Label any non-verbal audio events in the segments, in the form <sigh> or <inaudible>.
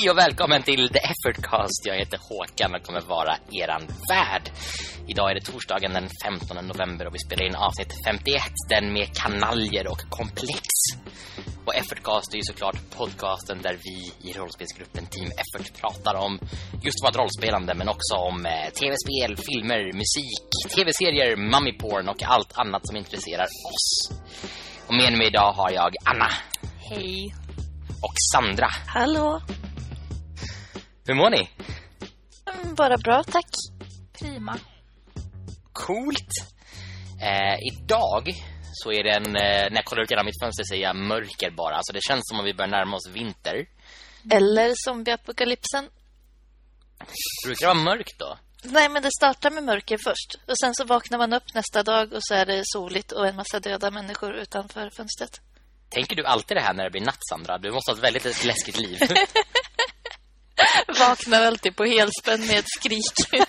Hej och välkommen till The Effortcast. Jag heter Håkan och kommer vara eran värd. Idag är det torsdagen den 15 november och vi spelar in avsnitt 51, den med kanaljer och komplex. Och Effortcast är ju såklart podcasten där vi i rollspelsgruppen Team Effort pratar om just vad rollspelande men också om eh, tv-spel, filmer, musik, tv-serier, mummy porn och allt annat som intresserar oss. Och med mig idag har jag Anna Hej. och Sandra. Hallå. Hur mår ni? Mm, Bara bra, tack. Prima. Coolt. Eh, idag så är det en, eh, när jag kollar ut genom mitt fönster ser jag mörker bara. Alltså det känns som om vi börjar närma oss vinter. Eller zombieapokalypsen. Brukar det vara mörkt då? Nej, men det startar med mörker först. Och sen så vaknar man upp nästa dag och så är det soligt och en massa döda människor utanför fönstret. Tänker du alltid det här när det blir natt, Sandra? Du måste ha ett väldigt läskigt liv. <laughs> Vaknar alltid på helspänn med ett skrik.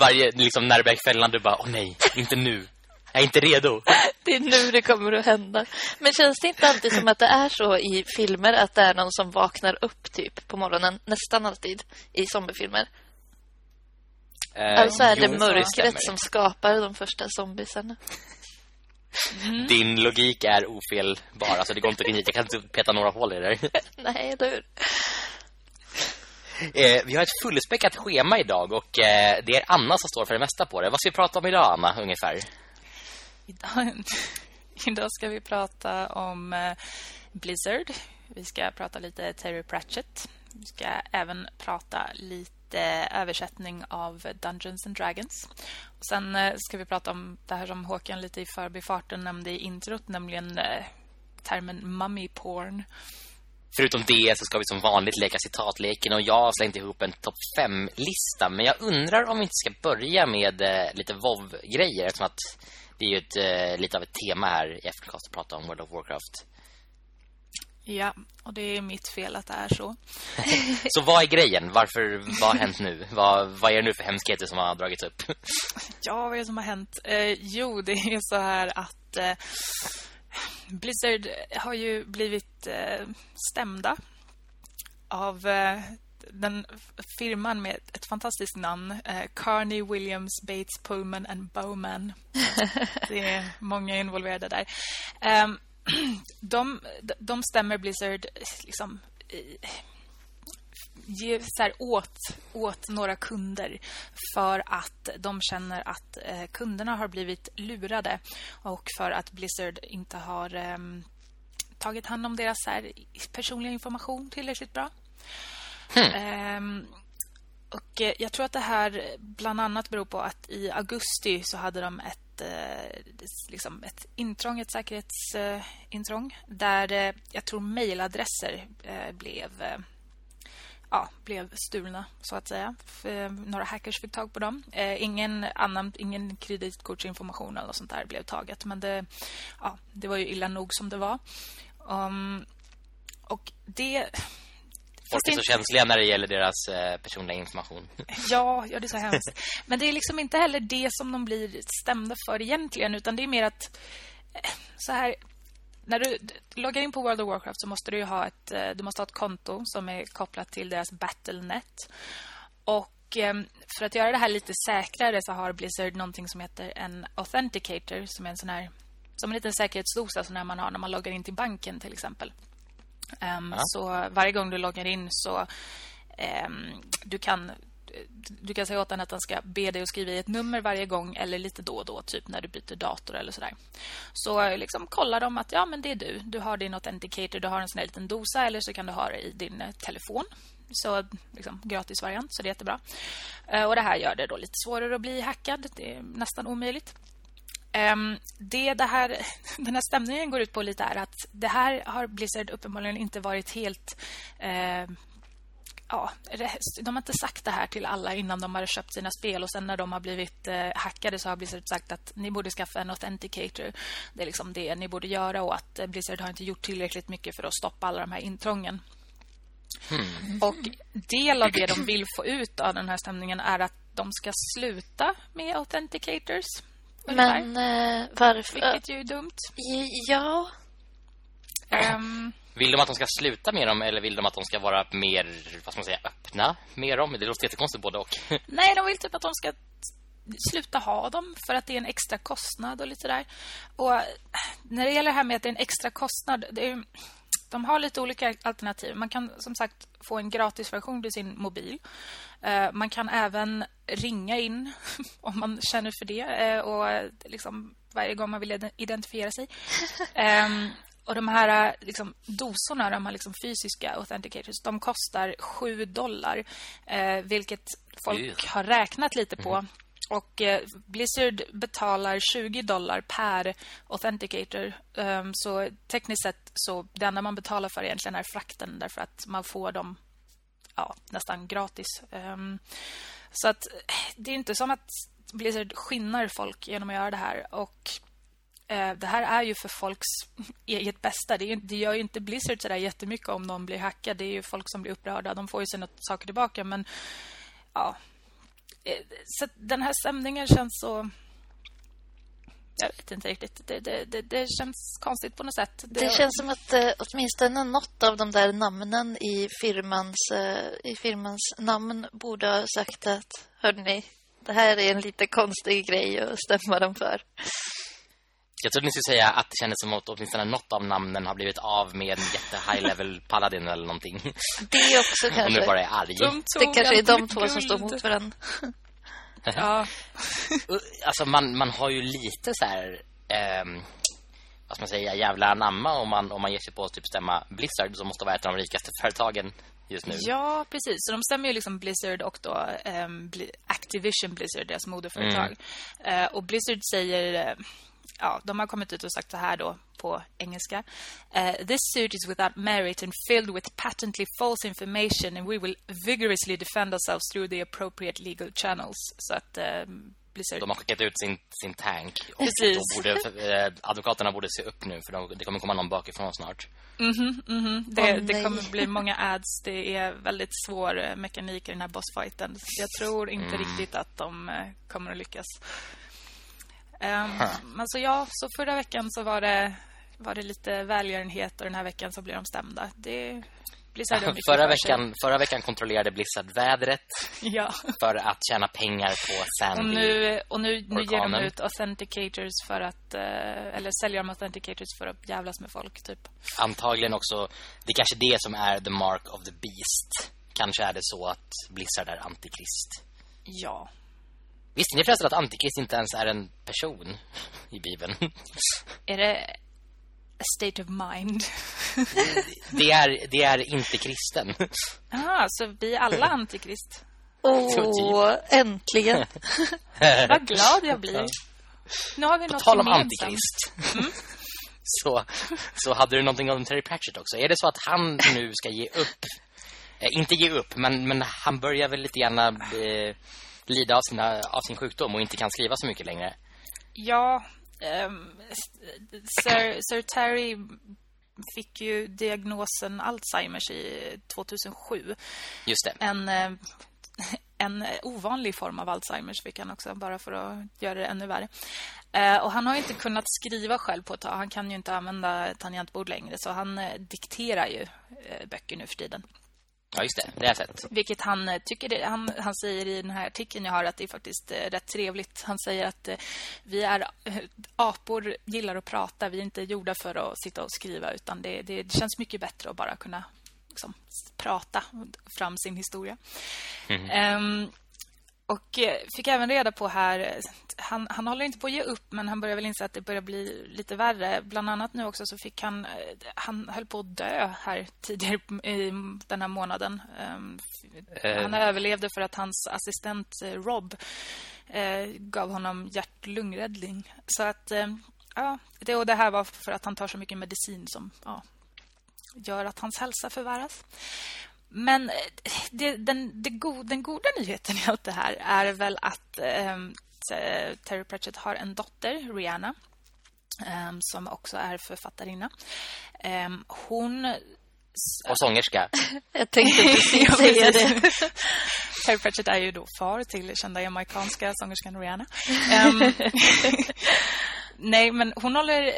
Varje, liksom när det blir kvällen, du bara, åh nej, inte nu. Jag är inte redo. det är nu det kommer att hända. Men känns det inte alltid som att det är så i filmer att det är någon som vaknar upp typ på morgonen? Nästan alltid i zombiefilmer. Eh, Alltså är det mörkret som skapar de första zombiesarna. Din logik är ofelbar. Alltså det går inte att Jag kan inte peta några hål i det. <laughs> Nej, eller hur? Eh, vi har ett fullspäckat schema idag och eh, det är Anna som står för det mesta på det. Vad ska vi prata om idag, Anna, ungefär? Idag, <laughs> idag ska vi prata om eh, Blizzard. Vi ska prata lite Terry Pratchett. Vi ska även prata lite översättning av Dungeons and Dragons. Och sen eh, ska vi prata om det här som Håkan lite i förbifarten nämnde i introt, nämligen eh, termen mummy porn. Förutom det så ska vi som vanligt leka citatleken och jag har slängt ihop en topp 5-lista. Men jag undrar om vi inte ska börja med eh, lite WoW-grejer eftersom att det är ju ett, eh, lite av ett tema här i Eftercast att prata om World of Warcraft. Ja, och det är mitt fel att det är så. <laughs> Så vad är grejen? Varför, vad har hänt nu? Vad, vad är det nu för hemskheter som har dragits upp? Ja, vad är det som har hänt? Eh, jo, det är så här att eh, Blizzard har ju blivit eh, stämda av eh, den firman med ett fantastiskt namn. Eh, Carney, Williams, Bates, Pullman and Bowman. <laughs> det är många involverade där. Ehm, <clears throat> de, de stämmer Blizzard liksom eh, ge så här åt, åt några kunder för att de känner att eh, kunderna har blivit lurade och för att Blizzard inte har ehm, tagit hand om deras här, personliga information tillräckligt bra. Ehm, och eh, jag tror att det här bland annat beror på att i augusti så hade de ett, eh, liksom ett intrång, ett säkerhetsintrång där eh, jag tror mejladresser eh, blev eh, ja, blev stulna så att säga. F- eh, Några hackers fick tag på dem. Eh, ingen annan ingen kreditkortsinformation eller sånt där blev taget, men det ja, det var ju illa nog som det var. Um, och det Folk är så känsliga när det gäller deras eh, personliga information. <laughs> Ja, ja, det är så hemskt. Men det är liksom inte heller det som de blir stämda för egentligen, utan det är mer att eh, så här när du loggar in på World of Warcraft så måste du ha ett eh, du måste ha ett konto som är kopplat till deras Battle.net. Och eh, för att göra det här lite säkrare så har Blizzard någonting som heter en authenticator som är en sån här som en liten säkerhetsdosa som när man har när man loggar in till banken till exempel. Ehm, Ja. Så varje gång du loggar in så ehm, du kan du kan säga åt den att den ska be dig att skriva i ett nummer varje gång eller lite då och då, typ när du byter dator eller sådär. Så liksom kollar de att ja, men det är du. Du har din authenticator, du har en sån här liten dosa eller så kan du ha det i din eh, telefon. Så liksom gratis variant, så det är jättebra. Eh, Och det här gör det då lite svårare att bli hackad. Det är nästan omöjligt. Ehm, det, det här, <laughs> den här stämningen går ut på lite är att det här har Blizzard uppenbarligen inte varit helt... Eh, ja, de har inte sagt det här till alla innan de har köpt sina spel och sen när de har blivit eh, hackade så har Blizzard sagt att ni borde skaffa en authenticator. Det är liksom det ni borde göra och att eh, Blizzard har inte gjort tillräckligt mycket för att stoppa alla de här intrången. Och del av det de vill få ut av den här stämningen är att de ska sluta med authenticators. ungefär. Men eh, varför? Vilket ju är dumt. Ja, Ehm, Vill de att de ska sluta med dem eller vill de att de ska vara mer, vad ska man säga, öppna med dem? Det låter jättekonstigt både och. <laughs> Nej, de vill typ att de ska sluta ha dem för att det är en extra kostnad och lite där. Och när det gäller det här med att det är en extra kostnad, är, de har lite olika alternativ. Man kan som sagt få en gratisversion till sin mobil. Uh, man kan även ringa in <laughs> om man känner för det uh, och liksom varje gång man vill identifiera sig. <laughs> och de här liksom, dosorna, de här liksom, fysiska authenticators, de kostar 7 dollar. Uh, vilket folk har räknat lite på. Mm. Och eh, Blizzard betalar 20 dollar per authenticator. Um, så tekniskt sett så det enda man betalar för egentligen är frakten därför att man får dem ja, nästan gratis. Um, så att det är inte som att Blizzard skinnar folk genom att göra det här och Eh, det här är ju för folks <laughs> eget bästa. Det, är, det gör ju inte Blizzard så där jättemycket om de blir hackade. Det är ju folk som blir upprörda. De får ju sina saker tillbaka men ja, eh, så den här stämningen känns så... Jag vet inte riktigt. Det, det, det, det känns konstigt på något sätt. Det, det känns som att eh, åtminstone något av de där namnen i firmans, eh, i firmans namn borde ha sagt att hörni, det här är en lite konstig grej att stämma dem för. Jag trodde ni skulle säga att det kändes som att åtminstone något av namnen har blivit av med en jätte high level <laughs> paladin eller någonting. Det också kanske. Nu bara är arg. De det kanske är de två som står mot varandra. <laughs> ja. alltså man, man har ju lite så här um, vad ska man säga jävla namma om man om man ger sig på att typ stämma Blizzard som måste vara ett av de rikaste företagen just nu. Ja, precis. Så de stämmer ju liksom Blizzard och då um, Activision Blizzard deras moderföretag. Mm. Uh, och Blizzard säger uh, ja, de har kommit ut och sagt så här då på engelska. Uh, this suit is without merit and filled with patently false information and we will vigorously defend ourselves through the appropriate legal channels. Så att uh, Blizzard... De har skickat ut sin, sin tank. Precis. Borde, uh, advokaterna borde se upp nu för de, det kommer komma någon bakifrån snart. Mm -hmm, mm -hmm. Det, oh, det, kommer bli många ads. Det är väldigt svår eh, mekanik i den här bossfighten. Jag tror inte mm. riktigt att de kommer att lyckas. Um, men så ja, så förra veckan så var det, var det lite välgörenhet och den här veckan så blir de stämda. Det Blizzard <laughs> förra, veckan, förra veckan kontrollerade Blizzard vädret <laughs> ja. för att tjäna pengar på Sandy. Och nu, och nu, nu ger de ut authenticators för att eh, eller säljer de authenticators för att jävlas med folk typ. Antagligen också det är kanske det som är the mark of the beast. Kanske är det så att Blizzard är antikrist. Ja. Visste ni förresten att Antikrist inte ens är en person i Bibeln? Är det a state of mind? det, är, det är inte kristen. Ah, så vi är alla antikrist. Åh, oh, äntligen. <laughs> Vad glad jag blir. Nu har vi På något tal om antikrist. Mm? så, så hade du någonting om Terry Pratchett också. Är det så att han nu ska ge upp? Eh, inte ge upp, men, men han börjar väl lite gärna... Eh, lida av, sina, av sin sjukdom och inte kan skriva så mycket längre. Ja, um, Sir, Sir Terry fick ju diagnosen Alzheimers i 2007. Just det. En, eh, <laughs> en ovanlig form av Alzheimers fick han också, bara för att göra det ännu värre. Eh, och han har inte kunnat skriva själv på ett tag. Han kan ju inte använda tangentbord längre, så han eh, dikterar ju böcker nu för tiden. Ja, just det. Det har jag sett. Vilket han eh, tycker det, han, han säger i den här artikeln jag har att det är faktiskt eh, rätt trevligt. Han säger att eh, vi är apor gillar att prata. Vi är inte gjorda för att sitta och skriva utan det, det, det känns mycket bättre att bara kunna liksom, prata fram sin historia. Mm. Um, och fick även reda på här han, han håller inte på att ge upp men han börjar väl inse att det börjar bli lite värre. Bland annat nu också så fick han han höll på att dö här tidigare i den här månaden. Uh. Han överlevde för att hans assistent eh, Rob gav honom hjärt-lungräddning. Så att ja, det och det här var för att han tar så mycket medicin som ja, gör att hans hälsa förvärras. Men det, den, det go, den goda nyheten i allt det här är väl att eh, Terry Pratchett har en dotter, Rihanna, eh, som också är författarinna. Eh, hon... Och sångerska. <laughs> Jag tänkte precis <laughs> säga det. <laughs> Terry Pratchett är ju då far till kända jamaikanska sångerskan Rihanna. Um, nej, men hon håller...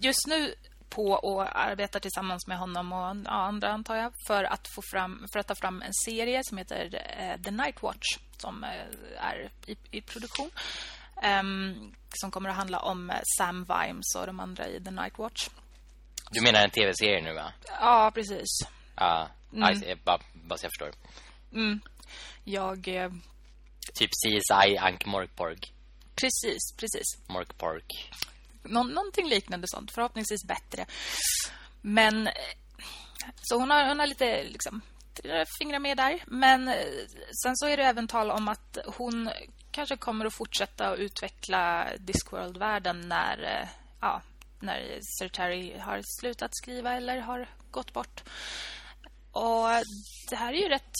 Just nu på och arbetar tillsammans med honom och andra antar jag för att få fram för att ta fram en serie som heter eh, The Night Watch som eh, är i, i produktion. Um, som kommer att handla om Sam Vimes och de andra i The Night Watch. Du menar en tv-serie nu va? Ja, precis. Ja, mm. bara, så jag förstår. Mm. Jag... Eh... Typ CSI Ank Morkborg. Precis, precis. Morkpork. Nå någonting liknande sånt, förhoppningsvis bättre. Men eh, så hon har, hon har lite liksom fingrar med där, men eh, sen så är det även tal om att hon kanske kommer att fortsätta att utveckla Discworld-världen när eh, ja, när Sir Terry har slutat skriva eller har gått bort. Och det här är ju rätt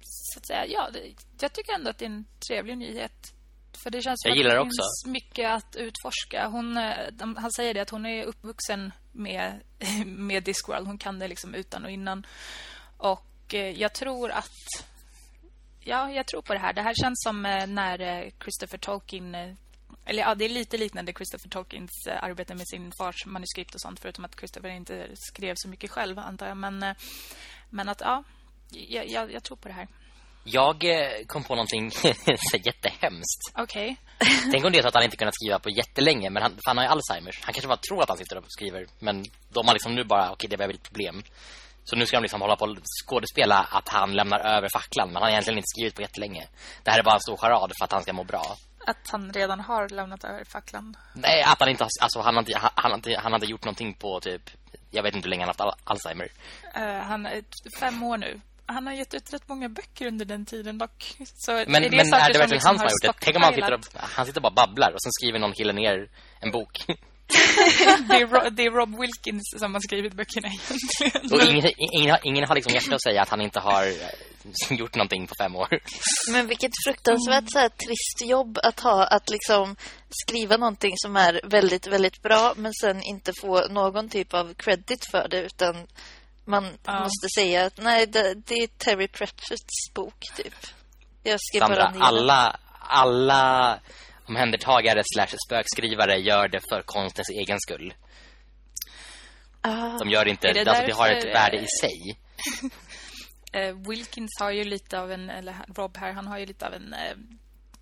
så att säga, ja, det, jag tycker ändå att det är en trevlig nyhet. För det känns som jag gillar att det finns mycket att utforska. Hon, eh, de, han säger det att hon är uppvuxen med, <laughs> med Discworld. Hon kan det liksom utan och innan. Och eh, jag tror att ja, jag tror på det här. Det här känns som eh, när Christopher Tolkien eller ja, det är lite liknande Christopher Tolkiens arbete med sin fars manuskript och sånt förutom att Christopher inte skrev så mycket själv antar jag men men att ja, jag, jag, jag tror på det här. Jag eh, kom på någonting <laughs> jättehemskt. Okej. Okay. Tänk om det är så att han inte kunnat skriva på jättelänge, men han, han har ju Alzheimers. Han kanske bara tror att han sitter och skriver, men de har liksom nu bara, okej, okay, det börjar bli ett problem. Så nu ska de liksom hålla på och skådespela att han lämnar över facklan, men han har egentligen inte skrivit på jättelänge. Det här är bara en stor charad för att han ska må bra. Att han redan har lämnat över facklan? Nej, att han inte har, alltså han har inte, han, han, har inte, han har inte gjort någonting på typ, jag vet inte hur länge han har haft Alzheimer. Uh, han är fem år nu han har gett ut rätt många böcker under den tiden dock. Så men är det, men är det verkligen liksom han som har gjort det? Tänk om han sitter, och, han sitter bara babblar och sen skriver någon kille ner en bok. <laughs> det, är Rob, det, är Rob, Wilkins som har skrivit böckerna egentligen. Och ingen, ingen, ingen har liksom hjärta att säga att han inte har eh, gjort någonting på fem år. Men vilket fruktansvärt så här, trist jobb att ha att liksom skriva någonting som är väldigt, väldigt bra men sen inte få någon typ av credit för det utan man ja. måste säga att nej, det, det, är Terry Pratchetts bok typ. Jag skrev Sandra, bara ner alla, alla omhändertagare slash spökskrivare gör det för konstens egen skull. Ah, De gör inte, det, alltså, det har ett värde i sig. uh, <laughs> Wilkins har ju lite av en, eller Rob här, han har ju lite av en uh,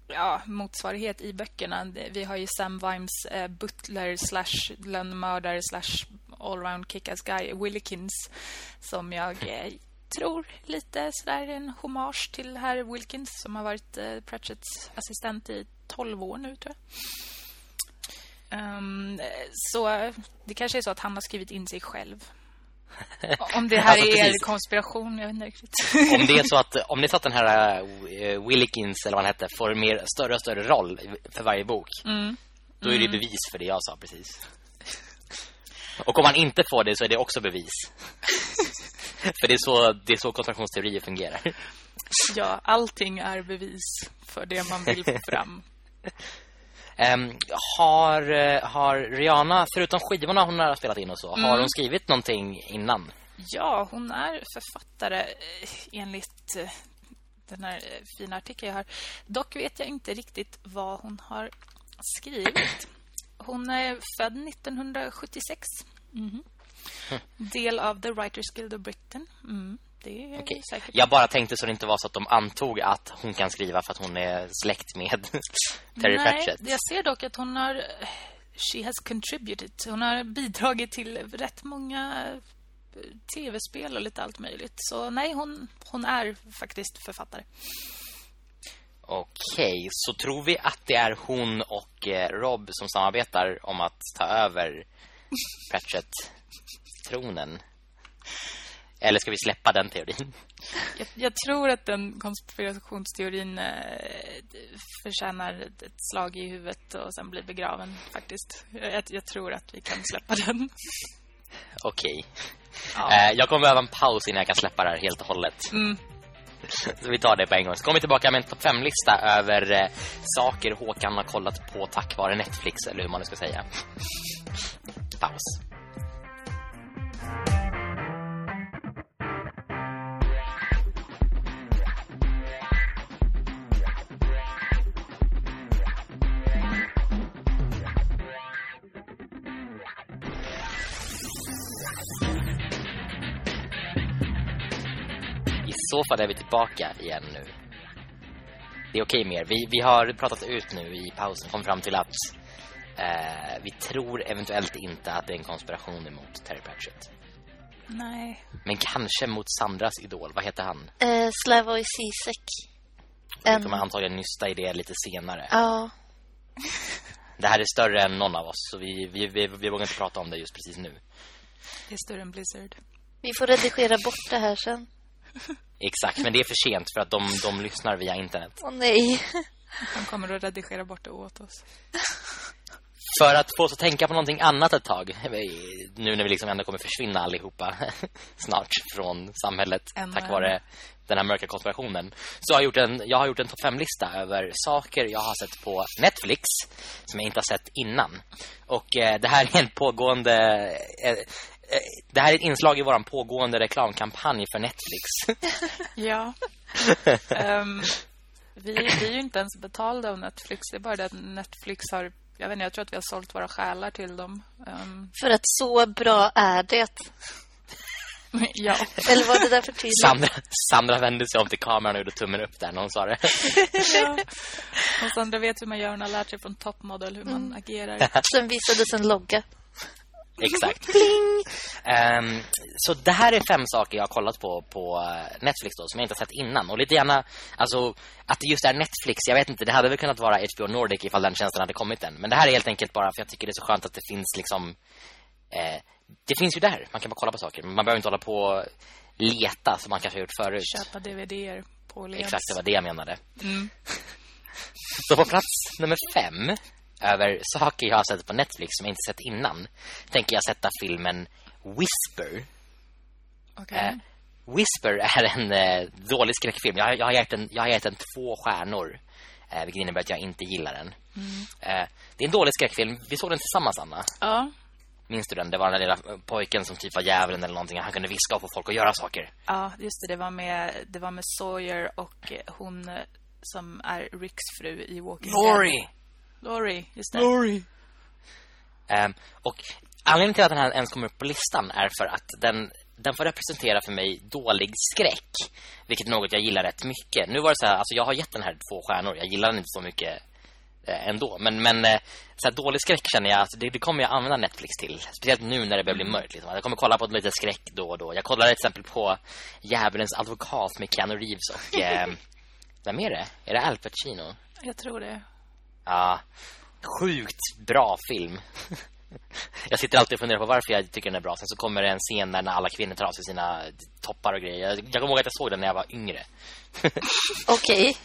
ja, motsvarighet i böckerna. Vi har ju Sam Vimes uh, butler slash lönnmördare slash allround kick-ass guy Willikins som jag eh, tror lite sådär en hommage till herr Wilkins som har varit eh, Pratchetts assistent i 12 år nu tror jag. Um, så det kanske är så att han har skrivit in sig själv. <laughs> Om det här alltså, är precis. konspiration, jag vet inte riktigt. om det är så <laughs> att om det är så att den här uh, Willikins eller vad han hette får mer större och större roll för varje bok. Mm. Då är det mm. bevis för det jag sa precis. Och om man inte får det så är det också bevis. <laughs> för det är så, det är så konspirationsteorier fungerar. Ja, allting är bevis för det man vill få fram. Um, <laughs> har, har Rihanna, förutom skivorna hon har spelat in och så, mm. har hon skrivit någonting innan? Ja, hon är författare eh, enligt eh, den här eh, fina artikeln jag har. Dock vet jag inte riktigt vad hon har skrivit. Hon är född 1976. Mm. <laughs> Del av The Writers Guild of Britain. Mm. Okay. Jag bara tänkte så det inte var så att de antog att hon kan skriva för att hon är släkt med <laughs> Terry Nej, Pratchett. jag ser dock att hon har she has contributed. Hon har bidragit till rätt många eh, tv-spel och lite allt möjligt. Så nej, hon, hon är faktiskt författare. Okej, så tror vi att det är hon och eh, Rob som samarbetar om att ta över Pratchett-tronen? Eller ska vi släppa den teorin? Jag, jag tror att den konspirationsteorin eh, förtjänar ett slag i huvudet och sen blir begraven faktiskt. Jag, jag tror att vi kan släppa den. Okej. Ja. Eh, jag kommer behöva en paus innan jag kan släppa det här helt och hållet. Mm. <laughs> Så vi tar det på en gång. Så kommer vi tillbaka med en topp 5-lista över eh, saker Håkan har kollat på tack vare Netflix, eller hur man nu ska säga. Paus. Så fall är vi tillbaka igen nu. Det är okej mer. Vi, vi har pratat ut nu i pausen. Kom fram till att eh, vi tror eventuellt inte att det är en konspiration emot Terry Pratchett. Nej. Men kanske mot Sandras idol. Vad heter han? Eh, Slavoj Zizek. Vi kommer antagligen nysta i det lite senare. Ja, <laughs> Det här är större än någon av oss. Så vi, vi, vi, vi vågar inte prata om det just precis nu. Det är större än Blizzard. vi får redigera bort det här sen. Exakt, men det är för sent för att de, de lyssnar via internet. Åh nej. De kommer att redigera bort det åt oss. För att få oss att tänka på någonting annat ett tag. Nu när vi liksom ändå kommer försvinna allihopa <laughs> snart från samhället Än tack vare den här mörka konspirationen. Så jag har gjort en, jag har gjort en topp 5-lista över saker jag har sett på Netflix som jag inte har sett innan. Och eh, det här är en pågående... Eh, det här är ett inslag i våran pågående reklamkampanj för Netflix. <laughs> Ja. Ehm, vi, vi är ju inte ens betalda av Netflix. Det är bara det att Netflix har... Jag vet inte, jag tror att vi har sålt våra själar till dem. Ehm, För att så bra är det. <laughs> ja. Eller var det där för tydligt? Sandra, Sandra vände sig om till kameran och gjorde tummen upp där när hon sa det. ja. <laughs> Och Sandra vet hur man gör. Hon har lärt sig från Top Model hur man agerar. Sen visades en logga. Exakt. <laughs> Ehm, så det här är fem saker jag har kollat på på eh, Netflix då som jag inte har sett innan och lite gärna alltså att det just är Netflix. Jag vet inte, det hade väl kunnat vara HBO Nordic ifall den tjänsten hade kommit än. Men det här är helt enkelt bara för jag tycker det är så skönt att det finns liksom eh, det finns ju där. Man kan bara kolla på saker. Man behöver inte hålla på och leta som man kanske har gjort förut. Köpa DVD-er på Lens. Exakt, det var det jag menade. Mm. <laughs> Så på plats nummer fem över saker jag har sett på Netflix som jag inte sett innan tänker jag sätta filmen Whisper. Okej. Eh, Whisper är en eh, dålig skräckfilm. Jag, har- jag, har gett den, jag har gett den två stjärnor. Eh, vilket innebär att jag inte gillar den. Eh, det är en dålig skräckfilm. Vi såg den tillsammans, Anna. Ja. Minns du den? Det var den lilla pojken som typ var djävulen eller någonting. Han kunde viska på folk och göra saker. ja, just det. Det var med, det var med Sawyer och eh, hon eh, som är Ricks fru i Walking Dead. Laurie, just det. Laurie. Ehm, och anledningen till att den här ens kommer upp på listan är för att den, den får representera för mig dålig skräck. Vilket är något jag gillar rätt mycket. Nu var det så här, alltså jag har gett den här två stjärnor. Jag gillar den inte så mycket eh, ändå. Men, men eh, så här, dålig skräck känner jag, alltså, det, det kommer jag använda Netflix till. Speciellt nu när det börjar bli mörkt. Liksom. Jag kommer kolla på lite skräck då och då. Jag kollade till exempel på Djävulens advokat med Keanu Reeves och... Eh, <laughs> vem är det? Är det Al Pacino? Jag tror det. Ja, sjukt bra film. <laughs> Jag sitter alltid och funderar på varför jag tycker den är bra. Sen så kommer det en scen där när alla kvinnor tar av sig sina toppar och grejer. Jag, jag kommer ihåg att jag såg den när jag var yngre. <laughs> Okej.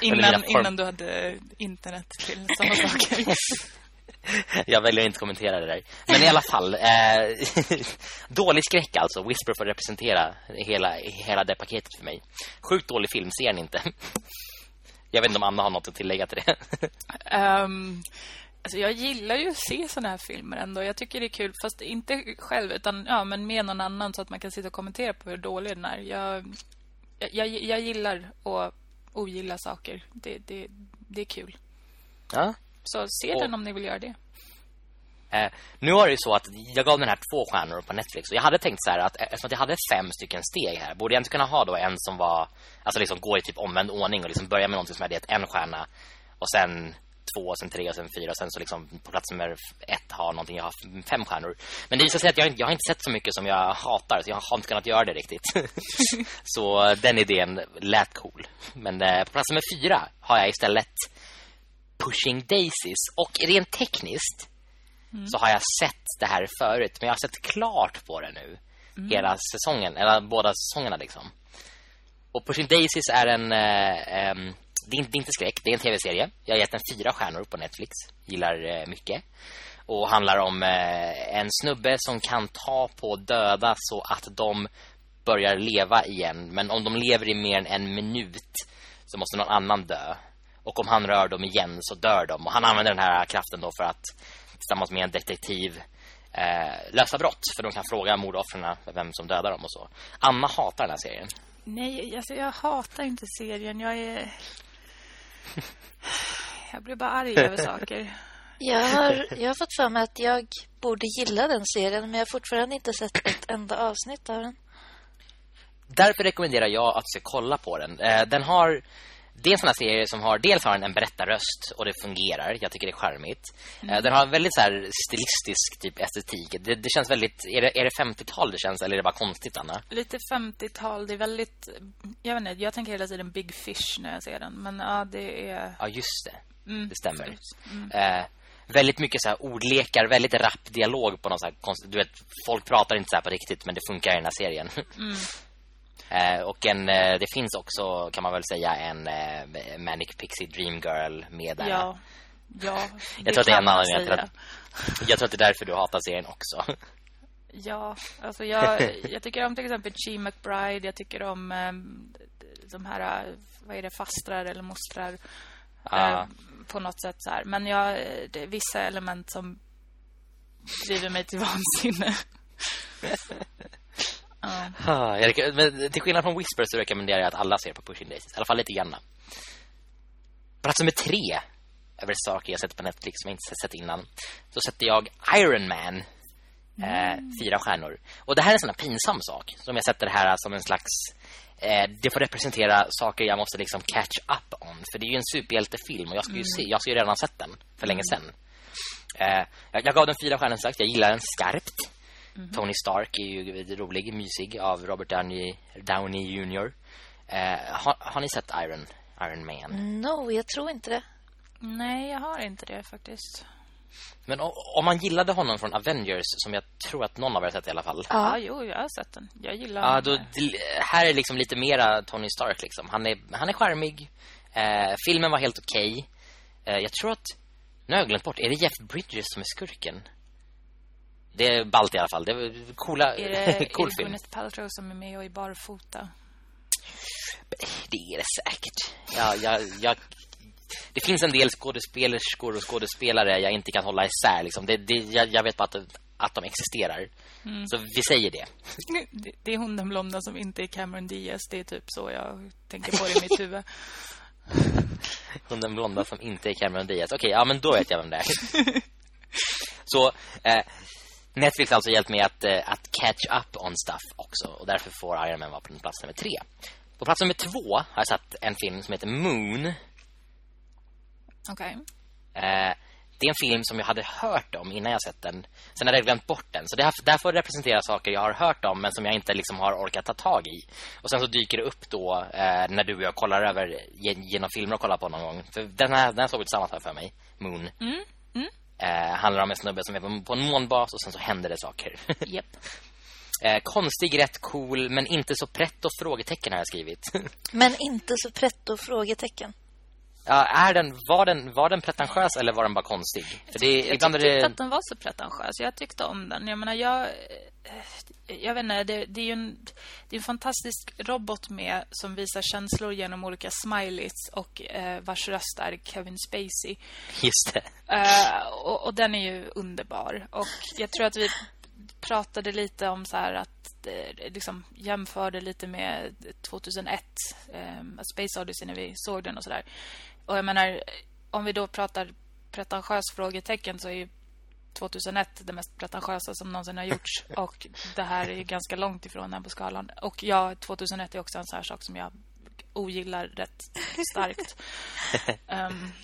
Innan, mina form- innan du hade internet till sådana <laughs> saker. Jag väljer att inte kommentera det där. Men i alla fall, eh, dålig skräck alltså. Whisper får representera hela, hela det paketet för mig. Sjukt dålig film, ser ni inte. Jag vet inte om Anna har något att tillägga till det. Ehm, alltså jag gillar ju att se såna här filmer ändå. Jag tycker det är kul, fast inte själv utan ja, men med någon annan så att man kan sitta och kommentera på hur dålig den är. Jag, jag, jag, jag gillar att ogilla saker. Det, det, det är kul. Ja. Så se Och- den om ni vill göra det. Eh, nu var det ju så att jag gav den här två stjärnor på Netflix och jag hade tänkt så här att eh, eftersom att jag hade fem stycken steg här borde jag inte kunna ha då en som var alltså liksom gå i typ omvänd ordning och liksom börja med någonting som hade gett en stjärna och sen två och sen tre och sen fyra och sen så liksom på plats nummer ett har någonting jag har fem stjärnor. Men det visar sig att jag, jag har inte sett så mycket som jag hatar så jag har inte kunnat göra det riktigt. <laughs> så den idén lät cool. Men eh, på plats nummer fyra har jag istället Pushing Daisies och rent tekniskt så har jag sett det här förut men jag har sett klart på det nu hela säsongen eller båda säsongerna liksom. Och Pushing Daisies är en eh, ehm, det, är inte, det är inte skräck, det är en tv-serie. Jag har gett den fyra stjärnor på Netflix. Gillar eh, mycket. Och handlar om eh, en snubbe som kan ta på döda så att de börjar leva igen. Men om de lever i mer än en minut så måste någon annan dö. Och om han rör dem igen så dör de. Och han använder den här kraften då för att tillsammans med en detektiv eh, lösa brott. För de kan fråga mordoffren vem som dödar dem och så. Anna hatar den här serien. Nej, alltså jag hatar inte serien. Jag är... <laughs> Jag blir bara arg över saker. Jag har, jag har fått för mig att jag borde gilla den serien men jag har fortfarande inte sett ett enda avsnitt av den. därför rekommenderar jag att du ska kolla på den. Eh, den har det är en sån här serie som har dels har en, en berättarröst och det fungerar. Jag tycker det är charmigt. Mm. Den har en väldigt så här stilistisk typ estetik. Det, det känns väldigt är det, är det 50-tal det känns eller är det bara konstigt Anna? Lite 50-tal. Det är väldigt jag vet inte, jag tänker hela tiden Big Fish när jag ser den, men ja, det är Ja, just det. Mm. Det stämmer. Mm. Eh, väldigt mycket så här ordlekar, väldigt rapp dialog på något så här. Du vet, folk pratar inte så på riktigt men det funkar i den här serien. <laughs> Eh, och en, eh, det finns också, kan man väl säga, en eh, Manic Pixie Dream Girl med där. Ja, ja <laughs> jag tror att det är en annan jag tror, att, <laughs> jag tror att det är därför du hatar serien också. Ja, alltså jag, <laughs> jag tycker om till exempel Chi McBride. Jag tycker om eh, de här, vad är det, fastrar eller mostrar. Ah. Eh, på något sätt så här. Men jag, det är vissa element som driver mig till vansinne. Jag, men till skillnad från Whisper så rekommenderar jag att alla ser på Pushing Daisies. I alla fall lite grann. Plats nummer tre över saker jag sett på Netflix som jag inte sett innan. Så sätter jag Iron Man. Eh, mm. fyra stjärnor. Och det här är en sån här pinsam sak. Som jag sätter det här som en slags... Eh, det får representera saker jag måste liksom catch up on. För det är ju en superhjältefilm och jag ska ju, mm. se, jag ska ju redan sett den för länge mm. sedan. Eh, jag, jag gav den fyra stjärnor sagt. Jag gillar den skarpt. Mm -hmm. Tony Stark är ju rolig, mysig av Robert Downey, Downey Jr. Eh, har, har, ni sett Iron, Iron Man? No, jag tror inte det. Nej, jag har inte det faktiskt. Men om man gillade honom från Avengers Som jag tror att någon av er har sett i alla fall Ja, jo, jag har sett den Jag gillar ja, då, Här är liksom lite mera Tony Stark liksom. Han är, han är charmig eh, Filmen var helt okej okay. eh, Jag tror att Nu har jag glömt bort Är det Jeff Bridges som är skurken? Det är ballt i alla fall. Det är coola, är det, <laughs> cool är det Gwyneth Paltrow som är med och är barfota? Det är det säkert. Ja, jag, jag, det finns en del skådespelerskor och skådespelare jag inte kan hålla isär. Liksom. Det, det, jag, jag vet bara att, att de existerar. Mm. Så vi säger det. det. Det är hon den blonda som inte är Cameron Diaz. Det är typ så jag tänker på det i mitt <laughs> huvud. hon den blonda som inte är Cameron Diaz. Okej, okay, ja men då vet jag vem det är. <laughs> Så eh, Netflix har alltså hjälpt mig att, uh, att catch up on stuff också. Och därför får Iron Man vara på plats nummer tre. På plats nummer två har jag satt en film som heter Moon. Okej. Okay. Eh, det är en film som jag hade hört om innan jag sett den. Sen hade jag glömt bort den. Så det här, där får representera saker jag har hört om men som jag inte liksom har orkat ta tag i. Och sen så dyker det upp då eh, när du och jag kollar över genom filmer och kollar på någon gång. För den här, den här såg ut samma för mig, Moon. Mm. Mm. Eh, handlar om en snubbe som är på, en månbas och sen så händer det saker. <laughs> Yep. eh, konstig, rätt cool, men inte så pretto frågetecken har jag skrivit. <laughs> men inte så pretto frågetecken. Ja, är den, var, den, var den pretentiös eller var den bara konstig? För det, jag tyckte det... att den var så pretentiös. Jag tyckte om den. Jag menar, jag, jag vet inte, det, det är ju en, det är en fantastisk robot med som visar känslor genom olika smileys och eh, vars röst är Kevin Spacey. Just det. Eh, och, och, den är ju underbar. Och jag tror att vi pratade lite om så här att eh, liksom jämförde lite med 2001 eh, Space Odyssey när vi såg den och så där. Och jag menar om vi då pratar pretentiös frågetecken så är ju 2001 det mest pretentiösa som någonsin har gjorts. <laughs> Och det här är ganska långt ifrån den på skalan. Och ja, 2001 är också en sån här sak som jag ogillar rätt starkt. um, <laughs>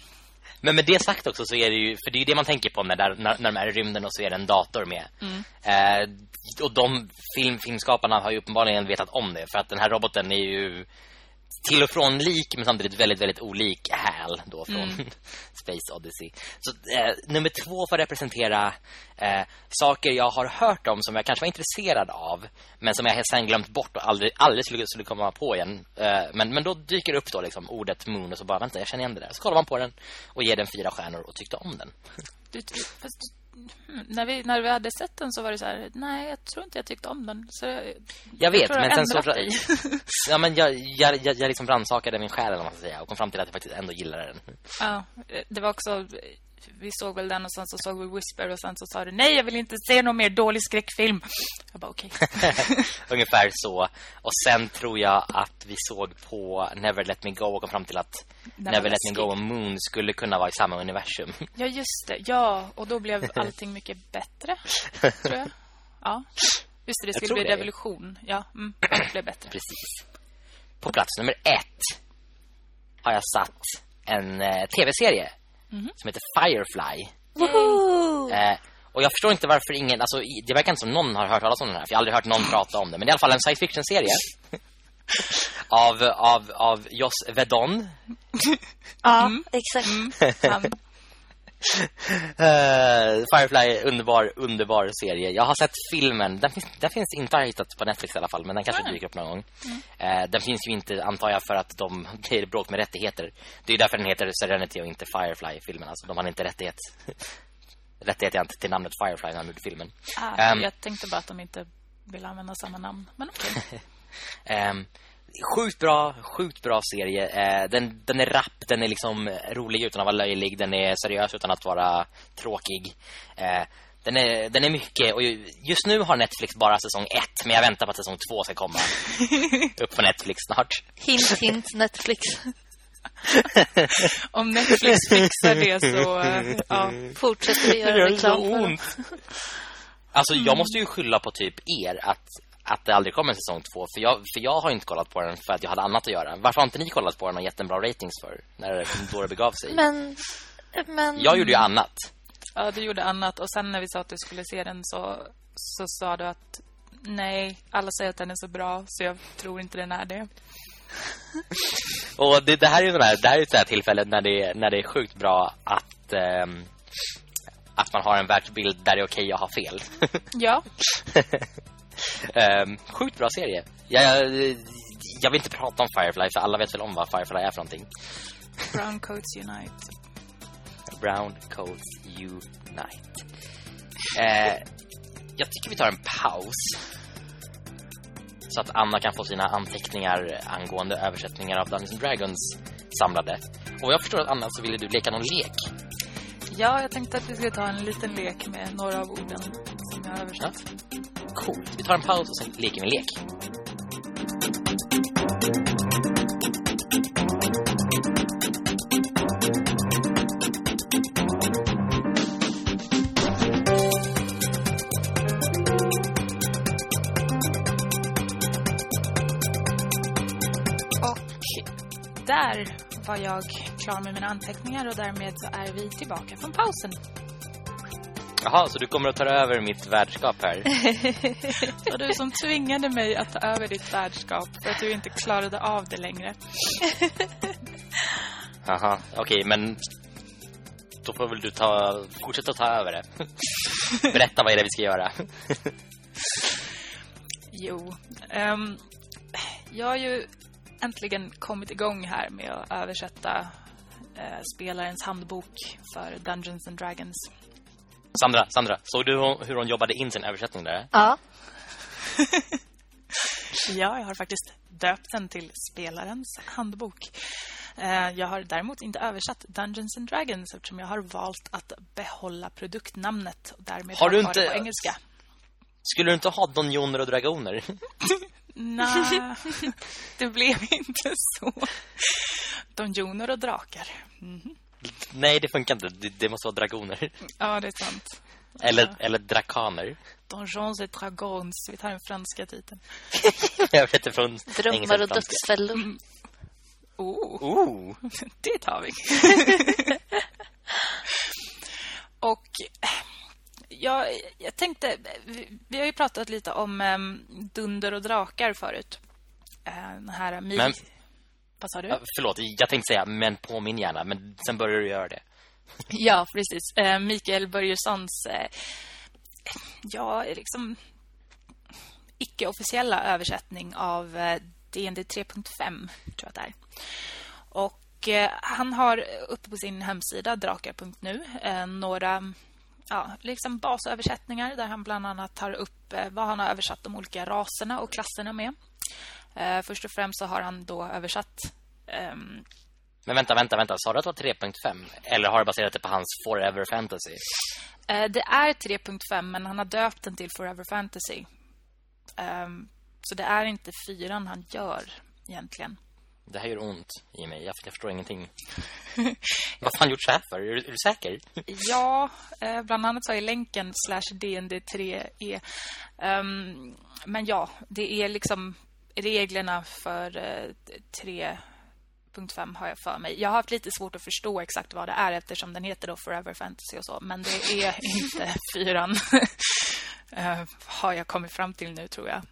Men med det sagt också så är det ju För det är ju det man tänker på när, när, när de är i rymden och så är det en dator med mm. eh, Och de film, filmskaparna har ju uppenbarligen vetat om det För att den här roboten är ju till och från lik men samtidigt väldigt väldigt olik Hal då från mm. <laughs> Space Odyssey. Så eh, nummer två får representera eh, saker jag har hört om som jag kanske var intresserad av men som jag sen glömt bort och aldrig aldrig skulle, skulle komma på igen. Eh, men men då dyker upp då liksom ordet moon och så bara vänta jag känner igen det där. Så kollar man på den och ger den fyra stjärnor och tyckte om den. Du, fast när, vi, när vi hade sett den så var det så här Nej, jag tror inte jag tyckte om den. Så Jag, jag vet, jag men sen så <laughs> Ja, men jag, jag, jag, jag liksom rannsakade min själ eller vad man ska säga Och kom fram till att jag faktiskt ändå gillade den. Ja, det var också vi såg väl den och sen så såg vi Whisper och sen så sa du nej jag vill inte se någon mer dålig skräckfilm. Jag bara okej. Okay. <laughs> Ungefär så. Och sen tror jag att vi såg på Never Let Me Go och kom fram till att Never Let Me Go och Moon skulle kunna vara i samma universum. <laughs> Ja just det. Ja, och då blev allting mycket bättre tror jag. <laughs> Ja. Just det, det skulle bli det. revolution. Ja, mm, det blev bättre. Precis. På plats nummer ett har jag satt en eh, tv-serie som heter Firefly. Eh, och jag förstår inte varför ingen... Alltså, det verkar inte som någon har hört talas om den här. För jag har aldrig hört någon prata om det. Men det är i alla fall en science fiction-serie. <laughs> av, av, av Joss Whedon. Ja, exakt. Han, Eh, Firefly, underbar, underbar serie. Jag har sett filmen. Den finns, den finns inte, har jag hittat på Netflix i alla fall. Men den kanske Nej. dyker upp någon gång. Eh, den finns ju inte, antar jag, för att de, <laughs> det är bråk med rättigheter. Det är därför den heter Serenity och inte Firefly-filmen. Alltså, de har inte rättighet. <laughs> rättighet inte till namnet Firefly när de gjorde filmen. ah, Ehm. Jag tänkte bara att de inte vill använda samma namn. Men okej. <laughs> Ehm, sjukt bra, sjukt bra serie. Eh, den, den är rapp, den är liksom rolig utan att vara löjlig. Den är seriös utan att vara tråkig. Eh, den, är, den är mycket. Och ju- just nu har Netflix bara säsong ett. Men jag väntar på att säsong två ska komma <laughs> upp på Netflix snart. Hint, hint, Netflix. <laughs> Om Netflix fixar det så... ja. <laughs> Fortsätter vi göra reklam för dem. Alltså jag måste ju skylla på typ er att, att det aldrig kommer en säsong två. För jag, för jag har inte kollat på den för att jag hade annat att göra. Varför har inte ni kollat på den och gett en bra ratings för? När <laughs> då det begav sig. Men, men... Jag gjorde ju annat. ja, du gjorde annat. Och sen när vi sa att du skulle se den så, så sa du att nej, alla säger att den är så bra så jag tror inte den är det. <laughs> Och det, det här är ju sån här, det här är ett här tillfälle när det, är- när det är sjukt bra att, ehm, att man har en världsbild där det är okej att ha fel. Ja, <laughs> um, sjukt bra serie. Jag, jag, vill inte prata om Firefly för alla vet väl om vad Firefly är för någonting. Brown Coats Unite. Brown Coats Unite. Eh, jag tycker vi tar en paus. Så att Anna kan få sina anteckningar angående översättningar av Dungeons Dragons samlade. Och jag förstår att Anna så ville du leka någon lek. Ja, jag tänkte att vi skulle ta en liten lek med några av orden jag har översatt. Coolt. Vi tar en paus och sen leker vi en lek. Och där var jag klar med mina anteckningar och därmed så är vi tillbaka från pausen. Jaha, så du kommer att ta över mitt värdskap här. <laughs> Det var du som tvingade mig att ta över ditt värdskap för att du inte klarade av det längre. <laughs> Jaha, okej, men då får väl du ta, fortsätta ta över det. <laughs> Berätta vad är det vi ska göra. Jo, ehm, jag har ju äntligen kommit igång här med att översätta eh, spelarens handbok för Dungeons and Dragons. Sandra, Sandra, såg du hur hon jobbade in sin översättning där? Ja, <laughs> Ja, jag har faktiskt döpt den till spelarens handbok. Eh, Jag har däremot inte översatt Dungeons and Dragons eftersom jag har valt att behålla produktnamnet och därmed Har du det inte- på engelska. Skulle du inte ha donjoner och dragoner? <laughs> Nej, det blev inte så. Donjoner och drakar. Mhm. Nej, det funkar inte. Det, det måste vara dragoner. Ja, det är sant. Eller, eller drakaner. Donjons et Dragons. Vi tar den franska titeln. <laughs> Jag vet inte från drömmar och franska. dödsfällor. Oh, Oh, <laughs> det tar vi. <laughs> och jag, jag tänkte... Vi, vi har ju pratat lite om em, Dunder och drakar förut. Eh, den här... Mi- Men- Vad sa du? ja, förlåt. Jag tänkte säga, men på min hjärna. Men sen börjar du göra det. <laughs> Ja, precis. Eh, Mikael Börjessons eh, ja, liksom icke-officiella översättning av eh, D&D 3.5 tror jag att det är. Och eh, han har uppe på sin hemsida drakar.nu eh, några ja, liksom basöversättningar där han bland annat tar upp eh, vad han har översatt de olika raserna och klasserna med. Eh, först och främst så har han då översatt ehm, Men vänta, vänta, vänta. Sa du att det var 3.5? Eller har du baserat det på hans Forever Fantasy? Eh, Det är 3.5 men han har döpt den till Forever Fantasy. Ehm, så det är inte fyran han gör egentligen. Det här gör ont i mig. Jag, jag förstår ingenting. <laughs> Vad fan gjort så här för? Är, du- är du säker? Ja, eh, bland annat så är länken slash DND3E. Ehm, men ja, det är liksom reglerna för eh, 3.5 har jag för mig. Jag har haft lite svårt att förstå exakt vad det är eftersom den heter då Forever Fantasy och så. Men det är <laughs> inte fyran. <laughs> eh, har jag kommit fram till nu tror jag.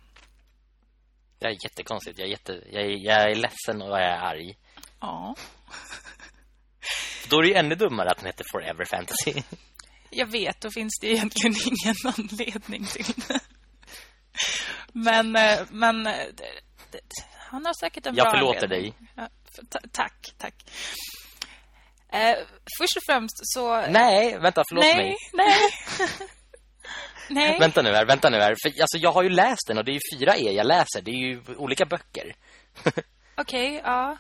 Det är jättekonstigt. Jag är, jätte, jag är, jag är ledsen och jag är arg. Ja, <laughs> Då är det ju ännu dummare att den heter Forever Fantasy. jag vet. Då finns det egentligen ingen anledning till det. Men, eh, men eh, han har säkert en Jag bra förlåter anledning. dig. Ja, tack, tack. Eh, först och främst så... Nej, vänta, förlåt nej, mig. nej. <laughs> nej. Vänta nu här, vänta nu här. För, alltså, jag har ju läst den och det är ju fyra E jag läser. Det är ju olika böcker. <laughs> Okej, ja.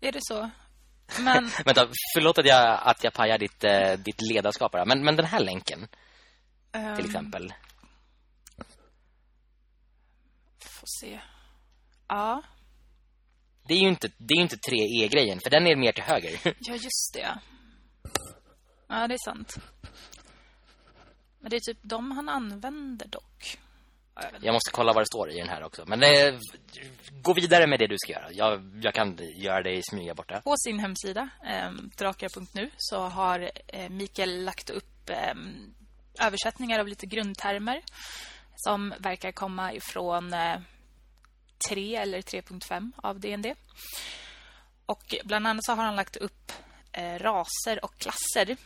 Är det så? Men <laughs> vänta, förlåt att jag, att jag pajar ditt, eh, ditt ledarskap här. Men, men den här länken, till ehm, exempel. Får se. Ja, Det är ju inte, det är ju inte 3E-grejen, för den är mer till höger. <laughs> ja just det. Ja, det är sant. Men det är typ de han använder dock. Jag måste kolla vad det står i den här också. Men eh, gå vidare med det du ska göra. Jag, jag kan göra det i smyga borta. På sin hemsida, eh, drakar.nu, så har eh, Mikael lagt upp eh, översättningar av lite grundtermer som verkar komma ifrån eh, 3 eller 3.5 av DND. Och bland annat så har han lagt upp eh, raser och klasser.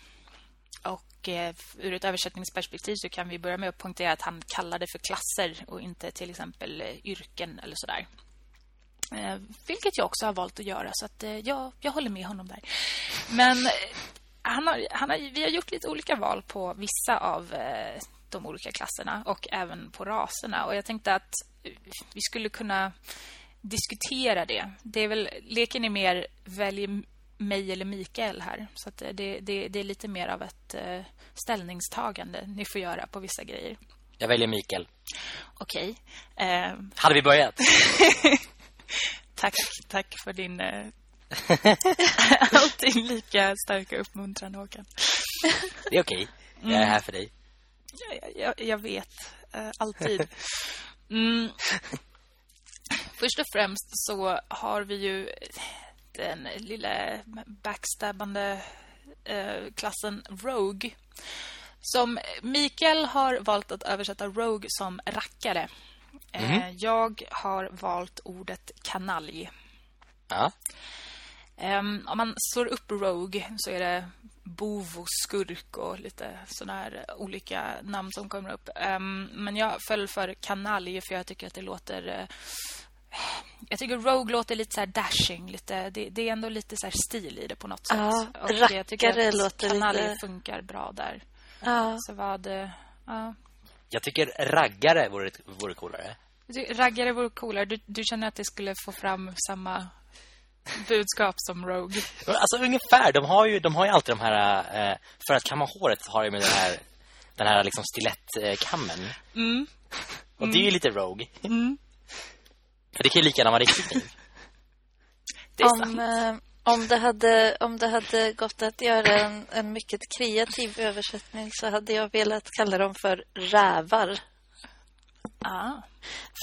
Och eh, ur ett översättningsperspektiv så kan vi börja med att poängtera att han kallar det för klasser och inte till exempel eh, yrken eller sådär. Eh, vilket jag också har valt att göra så att eh, jag, jag håller med honom där. Men eh, han har, han har, vi har gjort lite olika val på vissa av eh, de olika klasserna och även på raserna. Och jag tänkte att vi skulle kunna diskutera det. Det är väl, leken är mer välj mig eller Mikael här. Så det, det, det är lite mer av ett eh, ställningstagande ni får göra på vissa grejer. Jag väljer Mikael. Okej. Eh, <laughs> Hade vi börjat? <laughs> Tack, tack för din eh, <laughs> alltid lika starka uppmuntran, Håkan. Det är okej. Jag är här för dig. Jag, jag, jag vet. Eh, alltid. <laughs> Mm. Först och främst så har vi ju den lilla backstabbande eh, klassen Rogue. Som Mikael har valt att översätta Rogue som rackare. Eh, jag har valt ordet kanalj. Ja. Ehm, om man slår upp Rogue så är det bov och skurk och lite sådana här olika namn som kommer upp. Ehm, men jag föll för kanalj för jag tycker att det låter... eh, jag tycker Rogue låter lite så här dashing. Lite, det, det är ändå lite så här stil i det på något sätt. Ja, och jag tycker att låter kanalj lite- funkar bra där. Ja. Så vad... Ja. Jag tycker raggare vore, vore coolare. Du- Raggare vore coolare. Du, du känner att det skulle få fram samma budskap som Rogue? Alltså ungefär, de har ju, de har ju alltid de här eh, För att kamma håret så har de ju den här Den här liksom stilettkammen Mm. Och det är ju lite rogue Mm. För det kan ju lika gärna vara riktigt kniv Det är Om, sant. eh, om, det hade, om det hade gått att göra en, en mycket kreativ översättning så hade jag velat kalla dem för rävar. Ah.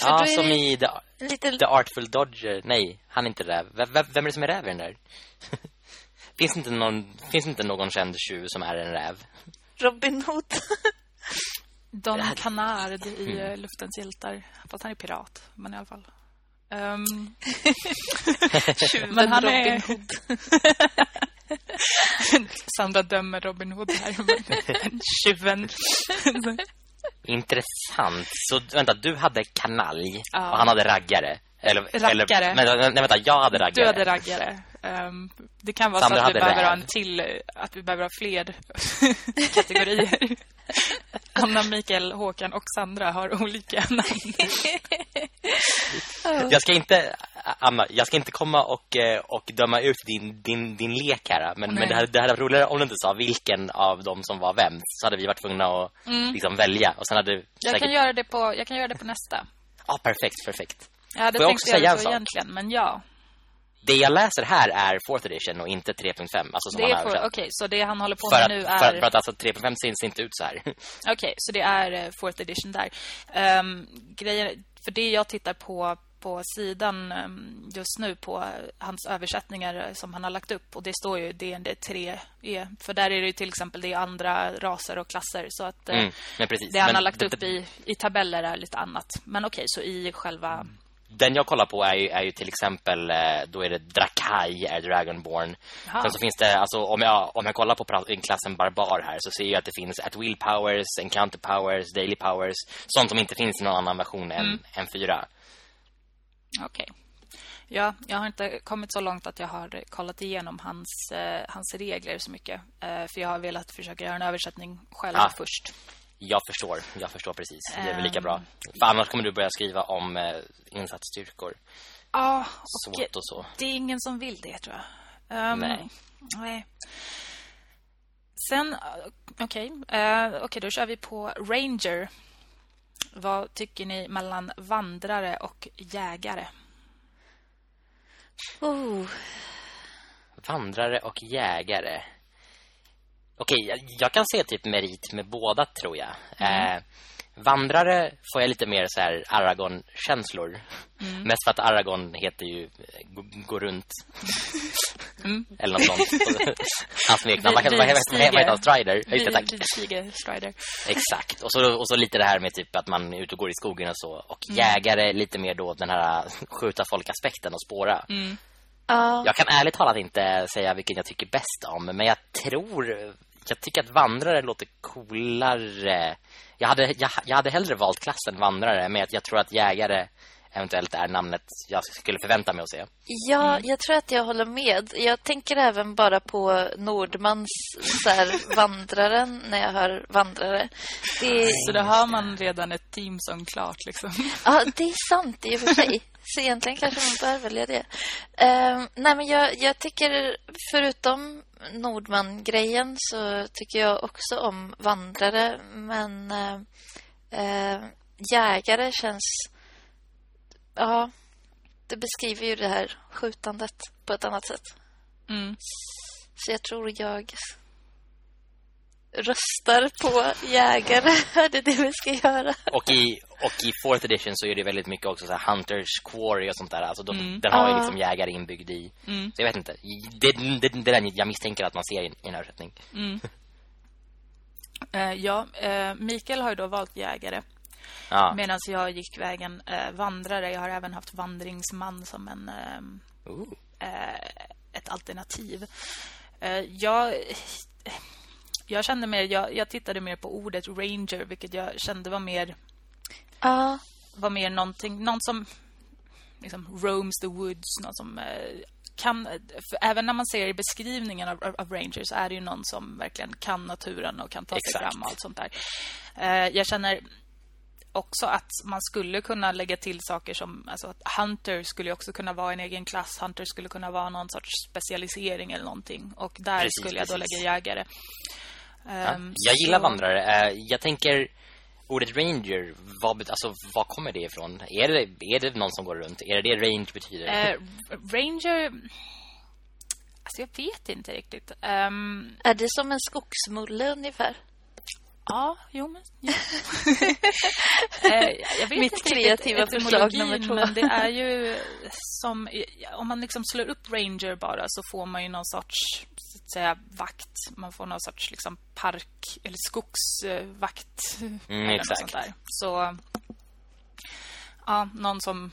För Ja, som det i the, lite... the Artful Dodger Nej, han är inte räv vem, vem är det som är räv i den där? <laughs> finns, det inte någon, finns inte någon känd tjuv som är en räv? Robin Hood. <laughs> Don Canard i Mm. eh, Luftens hjältar. Fast han är pirat, men i alla fall. <laughs> Um, men han Robin är... Hood. Sandra dömer Robin Hood här. men Tjuven. Intressant Så vänta, du hade kanalj Ja. Och han hade raggare Eller, Rackare. eller nej, vänta, jag hade raggare Du hade raggare. Um, det kan vara Sandra så att vi behöver ha räv. en till, att vi behöver ha fler <laughs> kategorier. <laughs> Anna, Mikael, Håkan och Sandra har olika namn. <laughs> Jag ska inte, Anna, jag ska inte komma och, eh, och döma ut din, din, din lek här. Men, Nej. men det, hade, det hade varit roligare om du inte sa vilken av dem som var vem. Så hade vi varit tvungna att liksom, välja. Och sen hade Mm. Jag säkert... kan göra det på, jag kan göra det på nästa. Ja, perfekt, perfekt. Jag hade Får jag också säga en sak? egentligen, men ja. det jag läser här är 4th edition och inte 3.5 alltså som Det han är har för, okej, så det han håller på för med att, nu för, är... att, för att alltså 3.5 syns inte ut så här. <laughs> Okej, så det är eh, 4th edition där. Um, grejer, för det jag tittar på på sidan um, just nu på hans översättningar uh, som han har lagt upp och det står ju DND 3 e. För där är det ju till exempel det andra raser och klasser så att uh, Mm, det han Men har lagt det- upp i, i tabeller är lite annat. Men okej, så i själva Den jag kollar på är ju, är ju till exempel eh, då är det Drakai är Dragonborn. Jaha. Sen så finns det alltså om jag om jag kollar på klassen barbar här så ser jag att det finns at will powers, encounter powers, daily powers, sånt som inte finns i någon annan version än Mm. än 4. Okej. Ja, jag har inte kommit så långt att jag har kollat igenom hans, eh, hans regler så mycket. Eh, för jag har velat försöka göra en översättning själv Ah. först. Jag förstår, jag förstår precis. Det är väl lika Ehm. bra. För annars kommer du börja skriva om eh, insatsstyrkor, Ja, och och så. det är ingen som vill det, tror jag. Ehm, Nej. nej. Sen, eh, okej. eh, okej, då kör vi på Ranger. Vad tycker ni mellan vandrare och jägare? Oh, Vandrare och jägare. Okej, jag, jag kan se typ merit med båda tror jag. Mm. Eh, vandrare får jag lite mer så här Aragorn-känslor. Mm. Mest för att Aragorn heter ju eh, gå, gå runt. <laughs> Mm. Eller något sånt. <laughs> Hans smeknamn. Vad heter han? Strider? Just det, tack. Vidstiger Strider. Exakt. Och så, och så lite det här med typ att man är ute och går i skogen och så. Och Mm. jägare lite mer då den här skjuta folk-aspekten och spåra. Mm. ja. Jag kan ärligt talat inte säga vilken jag tycker bäst om, men jag tror jag tycker att vandrare låter coolare. Jag hade jag, jag hade hellre valt klassen vandrare, men jag, jag tror att jägare eventuellt är namnet jag skulle förvänta mig att se. Ja, jag tror att jag håller med. Jag tänker även bara på Nordmans så här, vandraren när jag hör vandrare. Det, Så då har man redan ett team som klart liksom. ja, det är sant i och för sig. Så egentligen kanske man bör välja det. Ehm, nej, men jag, jag tycker, förutom Nordman-grejen så tycker jag också om vandrare. Men eh, eh, jägare känns... Ja, det beskriver ju det här skjutandet på ett annat sätt. Mm. Så jag tror jag röstar på jägare. <laughs> Det är det vi ska göra. Och i, och i fourth edition så är det väldigt mycket också så här Hunters Quarry och sånt där. Alltså de, Mm. Den har ju liksom jägare inbyggd i. Mm. Så jag vet inte. Det, det, det är den jag misstänker att man ser i, i en översättning. Mm. <laughs> Eh, ja, eh, Mikael har ju då valt jägare. Ja. Medan jag gick vägen eh, vandrare. Jag har även haft vandringsman som en, ehm, eh, ett alternativ. Eh, jag, jag kände mer, jag, jag tittade mer på ordet ranger, vilket jag kände var mer, Ja, var mer någonting, någon som liksom roams the woods, någon som eh, kan, för även när man ser i beskrivningen av, av, av Ranger så är det ju någon som verkligen kan naturen och kan ta sig Exakt. fram och allt sånt där. Eh, jag känner också att man skulle kunna lägga till saker som alltså att Hunter skulle också kunna vara en egen klass. Hunter skulle kunna vara någon sorts specialisering eller någonting. Och där Precis, skulle jag då precis. lägga jägare. Ja. Ehm, Jag gillar så- vandrare. Eh, Jag tänker ordet ranger, vad, alltså, vad kommer det ifrån? Är det, är det någon som går runt? Är det det range betyder? Eh, Ranger... Alltså jag vet inte riktigt. Ehm, är det som en skogsmulle ungefär? Ja, jo men... Ja. <laughs> Eh, jag vet Mitt inte kreativa förslag nummer två. Men det är ju som... Om man liksom slår upp Ranger bara så får man ju någon sorts så att säga, vakt. Man får någon sorts liksom, park eller skogsvakt. Mm, eller exakt. sånt där. Så... Ja, någon som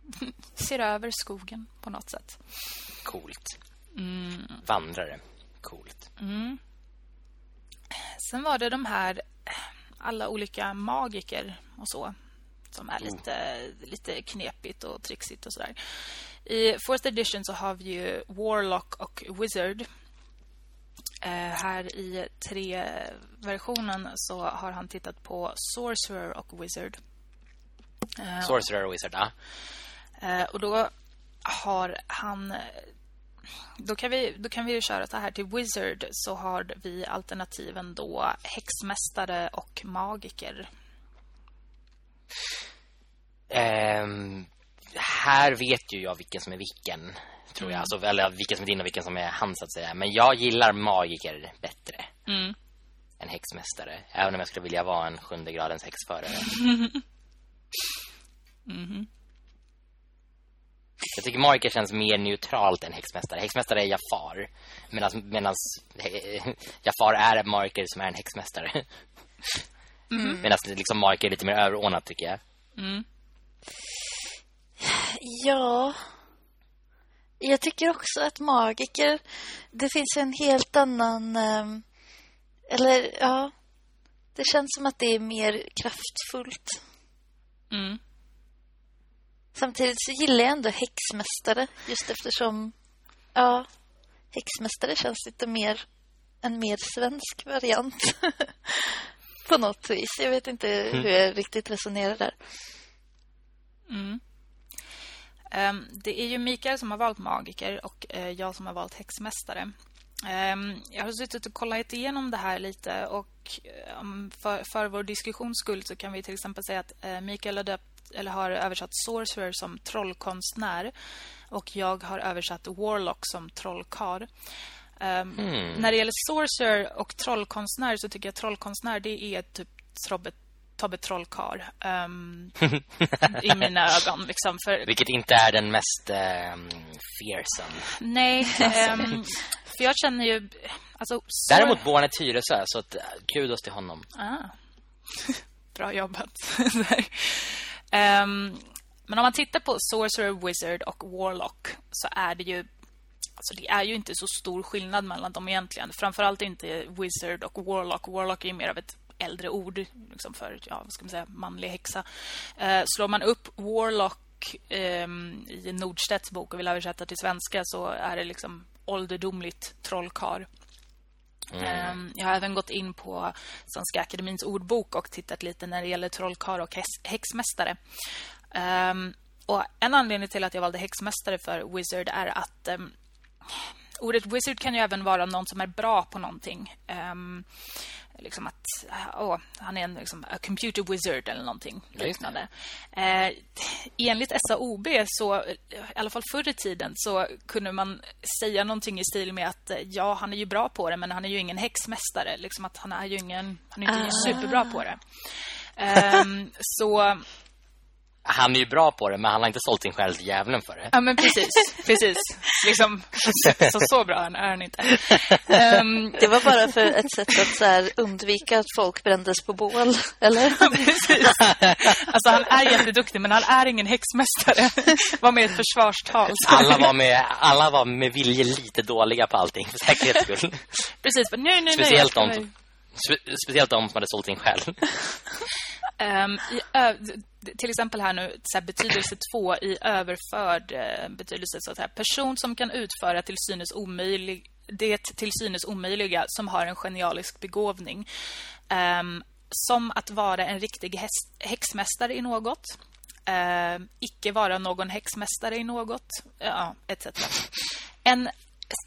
<laughs> ser över skogen på något sätt. Coolt. Mm. Vandrare. Coolt. Sen var det de här alla olika magiker och så som är lite, lite knepigt och trixigt och sådär. I fourth edition så har vi ju Warlock och Wizard. Eh, här i tre versionen så har han tittat på Sorcerer och Wizard. Eh, Sorcerer och Wizard, ja. Eh, och då har han... Då kan, vi, då kan vi ju köra så här. Till Wizard så har vi alternativen då häxmästare och magiker. Ehm, här vet ju jag vilken som är vilken, tror jag. Mm. Alltså, eller vilken som är din och vilken som är hans, så att säga. Men jag gillar magiker bättre Mm. än häxmästare. Även om jag skulle vilja vara en sjunde gradens häxförare. <laughs> Mhm. Jag tycker magiker känns mer neutralt än häxmästare. Häxmästare är Jafar. Medan Jafar är en magiker som är en häxmästare. Mhm. Medan liksom magiker är lite mer överordnat, tycker jag. Mm. Ja. Jag tycker också att magiker, det finns en helt annan... ehm, eller ja, det känns som att det är mer kraftfullt. Mm. Samtidigt så gillar jag ändå häxmästare just eftersom, ja, häxmästare känns lite mer en mer svensk variant. <laughs> På något vis. Jag vet inte hur jag riktigt resonerar där. Mm. Ehm, det är ju Mikael som har valt magiker och eh, jag som har valt häxmästare. Ehm, jag har suttit och kollat igenom det här lite och om för, för vår diskussions skull så kan vi till exempel säga att eh, Mikael har, döpt, eller har översatt sorcerer som trollkonstnär och jag har översatt warlock som trollkar. Ehm, Hmm. När det gäller sorcerer och trollkonstnär så tycker jag trollkonstnär det är typ Tobbe, Tobbe Trollkar ehm, <laughs> i mina ögon. Liksom. För, Vilket inte är den mest um, fearsome. nej, <laughs> ehm, för jag känner ju... Alltså, sor- Däremot bor han i Tyresö, så att, eh, kudos till honom. Ah. <laughs> Bra jobbat. Um, men om man tittar på Sorcerer, Wizard och Warlock så är det ju Alltså det är ju inte så stor skillnad mellan dem egentligen. Framförallt inte Wizard och Warlock. Warlock är ju mer av ett äldre ord liksom för ja, vad ska man säga, manlig häxa. Eh, slår man upp Warlock ehm, i Nordstedts bok och vill översätta till svenska så är det liksom ålderdomligt trollkar. Mm. Ehm, jag har även gått in på Svenska Akademins ordbok och tittat lite när det gäller trollkarl och häxmästare. Ehm, och en anledning till att jag valde häxmästare för wizard är att um, ordet wizard kan ju även vara någon som är bra på någonting. Um, liksom att åh, han är en liksom, a computer wizard eller någonting liknande. Eh, enligt SAOB så, eh, i alla fall förr i tiden, så kunde man säga någonting i stil med att eh, ja, han är ju bra på det, men han är ju ingen häxmästare. Liksom att han är ju ingen, han är inte Ah. superbra på det. Ehm, så Han är ju bra på det, men han har inte sålt sin själ till djävulen för det. Ja, men precis. precis. Liksom, så, så bra är han inte. Ehm, Det var bara för ett sätt att så här, undvika att folk brändes på bål, eller? <laughs> precis. Alltså, han är jätteduktig, men han är ingen häxmästare. Var med i ett försvarstal. Alla var med, alla var med vilje lite dåliga på allting, för säkerhets skull. Precis. Men nej, nej, nej. Speciellt de, spe, speciellt de som hade sålt sin själ. Um, i till exempel här nu, så här, betydelse två i överförd eh, betydelse. Så att här, person som kan utföra till synes omöjlig, det till synes omöjliga som har en genialisk begåvning. Um, som att vara en riktig häst, häxmästare i något. Uh, icke vara någon häxmästare i något. Ja, etc. En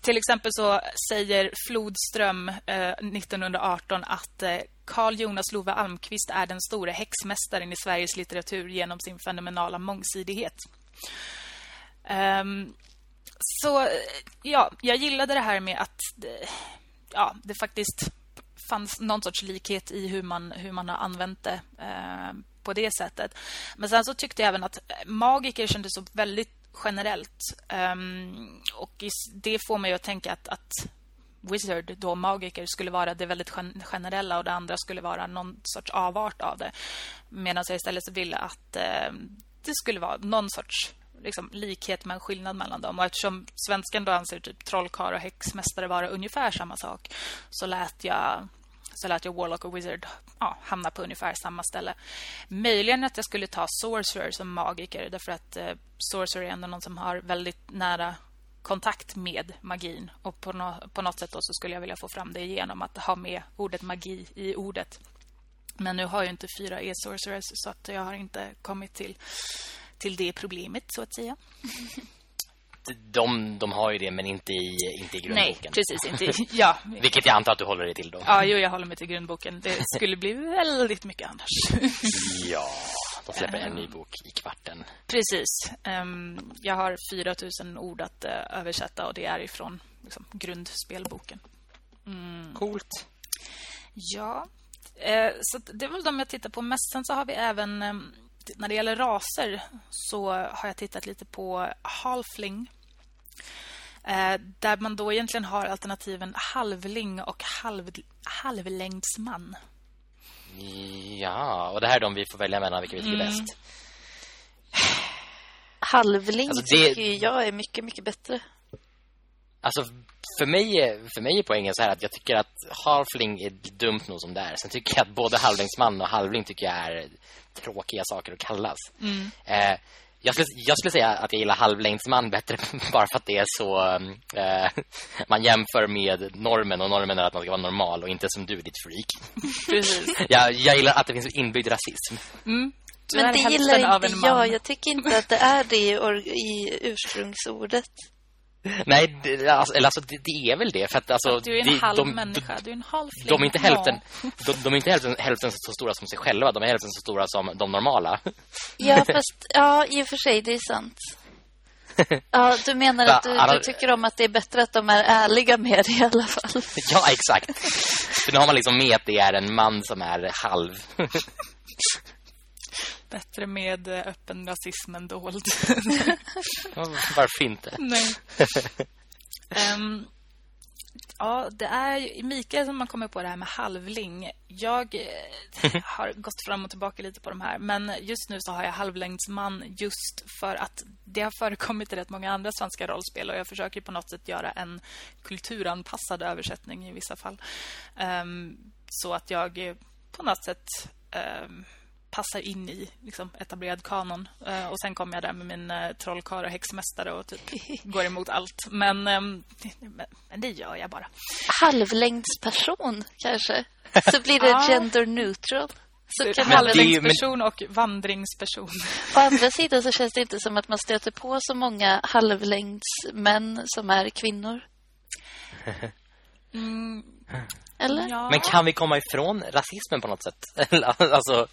till exempel så säger Flodström eh, 1918 att eh, Carl Jonas Love Almqvist är den stora häxmästaren i Sveriges litteratur genom sin fenomenala mångsidighet. Um, så eh, ja, jag gillade det här med att det, ja, det faktiskt fanns någon sorts likhet i hur man, hur man har använt det eh, på det sättet. Men sen så tyckte jag även att eh, magiker kändes så väldigt generellt. Um, och det får mig att tänka att, att wizard, då magiker, skulle vara det väldigt gen- generella och det andra skulle vara någon sorts avart av det. Medan jag istället så ville att eh, det skulle vara någon sorts liksom, likhet men skillnad mellan dem. Och eftersom svenskan då anser typ trollkarl och häxmästare vara ungefär samma sak så lät jag så lät jag Warlock och Wizard ja, hamna på ungefär samma ställe. Möjligen att jag skulle ta Sorcerer som magiker därför att eh, Sorcerer är ändå någon som har väldigt nära kontakt med magin. Och på, no på något sätt då så skulle jag vilja få fram det genom att ha med ordet magi i ordet. Men nu har jag inte fyra e-sorcerers så att jag har inte kommit till, till det problemet så att säga. <laughs> De, de har ju det, men inte i, inte i Nej, grundboken. precis inte. <laughs> Ja, Vilket jag antar att du håller dig till då. ja jo, jag håller mig till grundboken. Det skulle bli väldigt mycket annars. <laughs> Ja. de släpper en ny bok i kvarten. Precis. Um, jag har 4000 ord att uh, översätta och det är ifrån liksom, grundspelboken. Mm. Coolt. Ja, uh, så det är väl de jag tittar på mest. Sen så har vi även, um, när det gäller raser så har jag tittat lite på halfling. Uh, där man då egentligen har alternativen halvling och halv, halvlängdsman. Ja, och det här är de vi får välja mellan vilka vi tycker mm. bäst. Halvling alltså det... tycker jag är mycket, mycket bättre. Alltså, för mig, för mig är poängen så här att jag tycker att halfling är dumt nog som det är. Sen tycker jag att både halvlingsman och halvling tycker jag är tråkiga saker att kallas. Mm. Eh, jag skulle, jag skulle säga att jag gillar halvlängdsman bättre <laughs> bara för att det är så eh, <laughs> man jämför med normen och normen är att man ska vara normal och inte som du ditt freak. <laughs> Precis. jag, jag gillar att det finns inbyggd rasism. Mm. Men det gillar inte jag. Jag tycker inte att det är det i ursprungsordet. <laughs> Nej, det, alltså, eller alltså, det, det, är väl det för att alltså du är en halv de, människa, du är en halv De är inte hälften de, de, är inte hälften, hälften så stora som sig själva, de är hälften så stora som de normala. Ja, fast ja, i och för sig det är sant. <laughs> Ja, du menar att du, du, tycker om att det är bättre att de är ärliga med det i alla fall. <laughs> Ja, exakt. För nu har man liksom med att det är en man som är halv. Bättre med eh, öppen rasism än dold. <laughs> Varför inte? Nej. Um, <laughs> ja, det är Mikael som man kommer på det här med halvling. Jag eh, <laughs> har gått fram och tillbaka lite på de här. Men just nu så har jag halvlängdsman just för att det har förekommit i rätt många andra svenska rollspel. Och jag försöker på något sätt göra en kulturanpassad översättning i vissa fall. Um, så att jag på något sätt... Um, passar in i liksom, etablerad kanon. Uh, och sen kommer jag där med min uh, trollkarl och häxmästare och typ <laughs> går emot allt. Men, um, men, men, det gör jag bara. Halvlängdsperson, kanske? Så blir det <laughs> ja. gender neutral. Så kan halvlängdsperson men... och vandringsperson. <laughs> Å andra sidan så känns det inte som att man stöter på så många halvlängdsmän som är kvinnor. Mm, eller? Ja. Men kan vi komma ifrån rasismen på något sätt? alltså,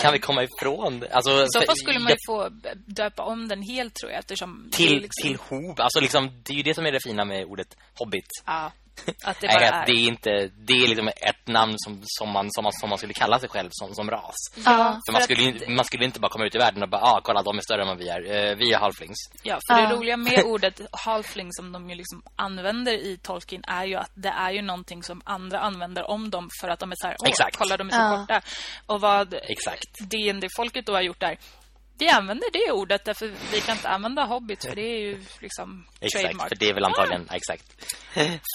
kan vi komma ifrån... Alltså, så fall skulle man ju få döpa om den helt, tror jag. Eftersom till, liksom... till hov. Alltså, liksom, det är ju det som är det fina med ordet hobbit. Ja. <laughs> Att det, bara är... det är inte det är liksom ett namn som, som, man, som, man, som man skulle kalla sig själv som, som ras. Ja, för man skulle, att... man skulle inte bara komma ut i världen och bara, ah, kolla, de är större än vad vi är. Uh, vi är halflings. Ja, för ja. det roliga med <laughs> ordet halfling som de ju liksom använder i Tolkien är ju att det är ju någonting som andra använder om dem för att de är så här, åh, Exakt. kolla, de är så ja. korta. Och vad Exakt. DND-folket då har gjort där, vi använder det ordet därför vi kan inte använda hobbit för det är ju liksom exakt, trademark. för det är väl antagligen ah. exakt.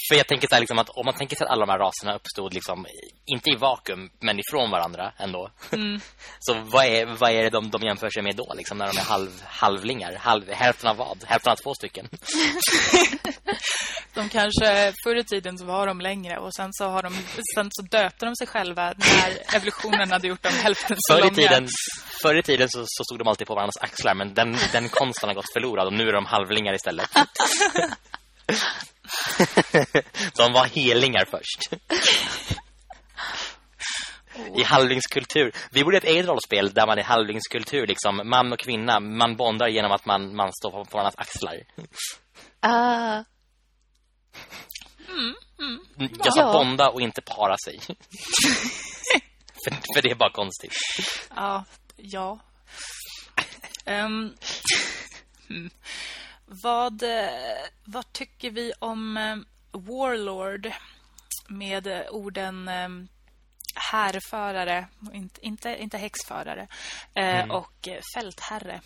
för jag tänker så här, liksom att om man tänker sig att alla de här raserna uppstod liksom inte i vakuum men ifrån varandra ändå. Mm. <laughs> så vad är vad är det de, de jämför sig med då liksom när de är halv halvlingar, halv hälften av vad? Hälften av två stycken. <laughs> de kanske förr i tiden så var de längre och sen så har de sen så döpte de sig själva när evolutionen hade gjort dem hälften så förr i tiden, Förr i tiden så, så stod de alltid på varandras axlar men den, den konsten har gått förlorad och nu är de halvlingar istället. <laughs> de var helingar först. I halvlingskultur. Vi borde ett eget rollspel där man i halvlingskultur liksom man och kvinna, man bondar genom att man, man står på, på varandras axlar. Ah. Mm, mm. Jag sa ja. bonda och inte para sig. <laughs> för, för det är bara konstigt. Ja, ja. Um, <laughs> vad, vad tycker vi om um, Warlord med orden um, härförare, inte, inte, inte häxförare, mm. och fältherre?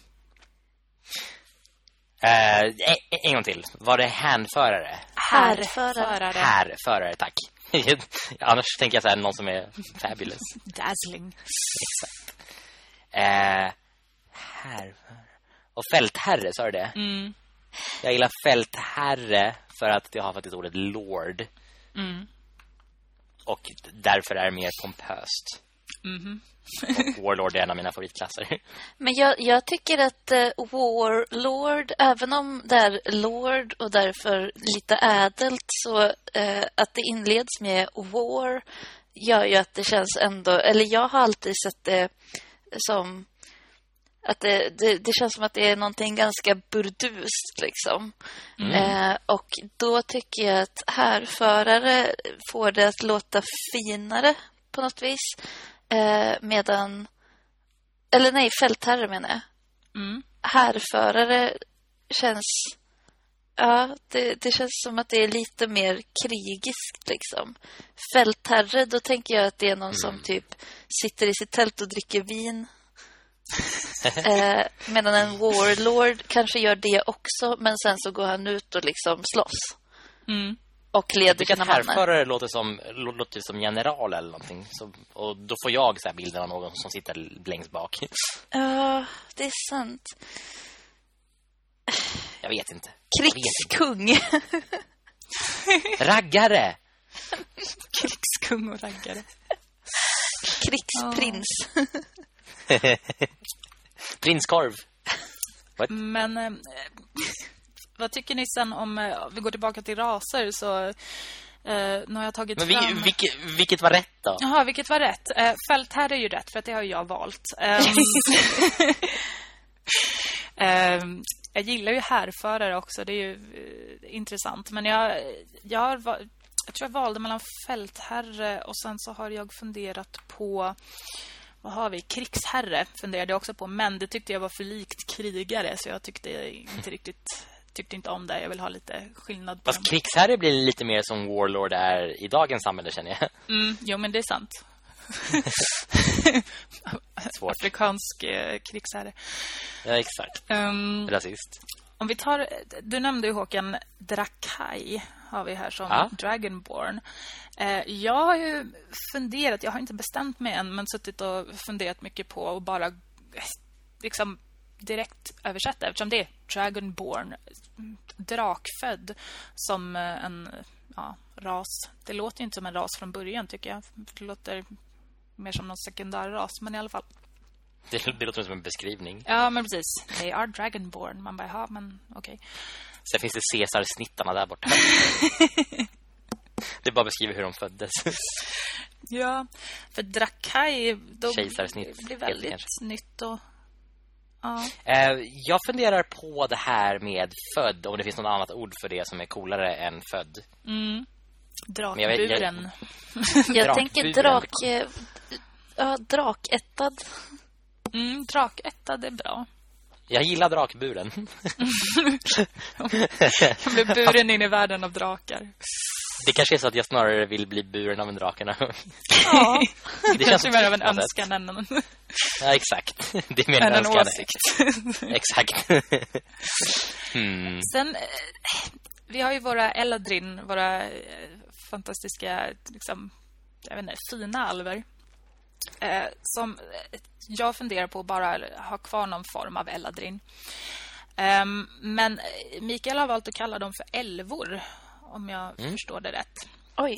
Uh, en gång till. Var det hänförare? Härförare. Härförare, tack. <laughs> Annars tänker jag så här, någon som är fabulous. <laughs> Dazzling. Exakt. Uh, här. Och fältherre, sa du det? Mm. Jag gillar fältherre för att jag har faktiskt ordet lord. Mm. Och därför är det mer pompöst. Mm och Warlord är en av mina favoritklasser. Men jag, jag tycker att uh, Warlord, även om det är Lord och därför lite ädelt, så uh, att det inleds med War gör ju att det känns ändå... Eller jag har alltid sett det som att det, det, det, känns som att det är någonting ganska burdust liksom. Mm. Eh, och då tycker jag att härförare får det att låta finare på något vis. Eh, medan, eller nej, fältherre menar jag. Mm. Härförare känns, ja, det, det känns som att det är lite mer krigiskt liksom. Fältherre, då tänker jag att det är någon mm. som typ sitter i sitt tält och dricker vin eh, medan en warlord kanske gör det också, men sen så går han ut och liksom slåss. Mm. Och leder sina mannar. härförare låter som, låter som general eller någonting. Så, och då får jag så här bilden av någon som sitter längst bak. Ja, uh, det är sant. Jag vet inte. Krigskung. raggare. Krigskung och raggare. Krigsprins. <laughs> Prinskorv. Men eh, vad tycker ni sen om eh, vi går tillbaka till raser så eh, nu har jag tagit Men vi, fram... vilket, vilket var rätt då? Jaha, vilket var rätt? Eh, fältherre är ju rätt för att det har jag valt. eh, <laughs> jag gillar ju härförare också, det är ju eh, intressant. Men jag, jag, har, jag tror jag valde mellan fältherre och sen så har jag funderat på vad har vi? Krigsherre funderade jag också på. Men det tyckte jag var för likt krigare. Så jag tyckte inte riktigt tyckte inte om det. Jag vill ha lite skillnad på Fast krigsherre blir lite mer som warlord är i dagens samhälle känner jag. Mm, jo men det är sant. <laughs> Svårt. Afrikansk eh, krigsherre. Ja, exakt. Um, Rasist. Om vi tar, du nämnde ju Håkan Drakai har vi här som ja. Dragonborn. Eh, jag har ju funderat, jag har inte bestämt mig än men suttit och funderat mycket på och bara liksom direkt översätta eftersom det är Dragonborn drakfödd som eh, en ja, ras. Det låter inte som en ras från början tycker jag. Det låter mer som någon sekundär ras men i alla fall. Det, det låter som en beskrivning. Ja, men precis. They are dragonborn. Man bara, ja, men okej. Okay. Sen finns det Caesar-snittarna där borta. <laughs> det bara beskriver hur de föddes. ja, för Drakai då blir väldigt kanske. nytt och Ja. Eh, jag funderar på det här med född Om det finns något annat ord för det som är coolare än född mm. Drakburen Jag, <laughs> jag, jag tänker drak Ja, drakättad mm, Drakättad är bra jag gillar drakburen. <laughs> Jag blir buren in i världen av drakar. Det kanske är så att jag snarare vill bli buren av en drakarna. Ja, det känns mer av en önskan än en... Ja, exakt. Det är mer en, en åsikt. <laughs> exakt. Hmm. Sen, eh, vi har ju våra Eladrin, våra eh, fantastiska, liksom, jag vet inte, fina alver. Eh, som jag funderar på att bara ha kvar någon form av Eladrin. Um, men Mikael har valt att kalla dem för älvor, om jag mm. förstår det rätt. Oj.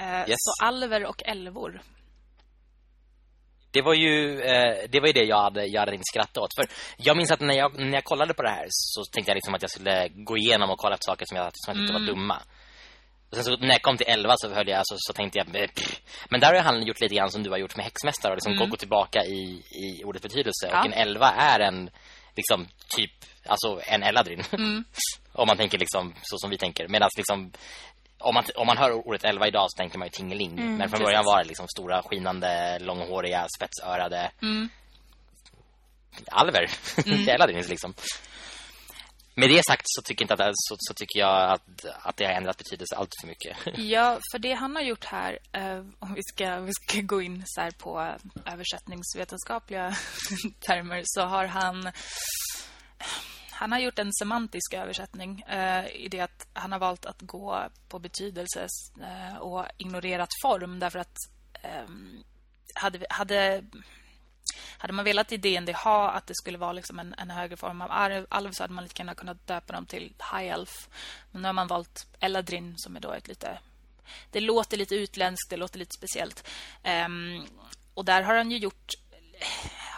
Uh, yes. Så alver och älvor. Det var ju eh, det var ju det jag hade jag hade inte skrattat åt för jag minns att när jag när jag kollade på det här så tänkte jag liksom att jag skulle gå igenom och kolla på saker som jag som jag tyckte mm. var dumma. Och sen så när jag kom till 11 så höll jag så, så tänkte jag eh, pff. men där har han gjort lite grann som du har gjort med häxmästare och liksom mm. gå tillbaka i i ordets betydelse ja. och en 11 är en liksom typ alltså en Eladrin. Mm. <laughs> om man tänker liksom så som vi tänker medan liksom om man, om man hör ordet 11 idag så tänker man ju tingeling. Mm, men från precis. början var det liksom stora, skinande, långhåriga, spetsörade mm. alver. Mm. <laughs> Eladrins liksom. Med det sagt så tycker, inte att, så, så, tycker jag att, att det har ändrat betydelse allt för mycket. <laughs> Ja, för det han har gjort här, eh, om vi ska, vi ska gå in så på eh, översättningsvetenskapliga <laughs> termer, så har han han har gjort en semantisk översättning eh, i det att han har valt att gå på betydelse eh, och ignorerat form därför att eh, hade, hade hade man velat i DND ha att det skulle vara liksom en, en högre form av alv så hade man lika gärna kunnat döpa dem till High Elf. Men nu har man valt Eladrin som är då ett lite... Det låter lite utländskt, det låter lite speciellt. Um, och där har han ju gjort...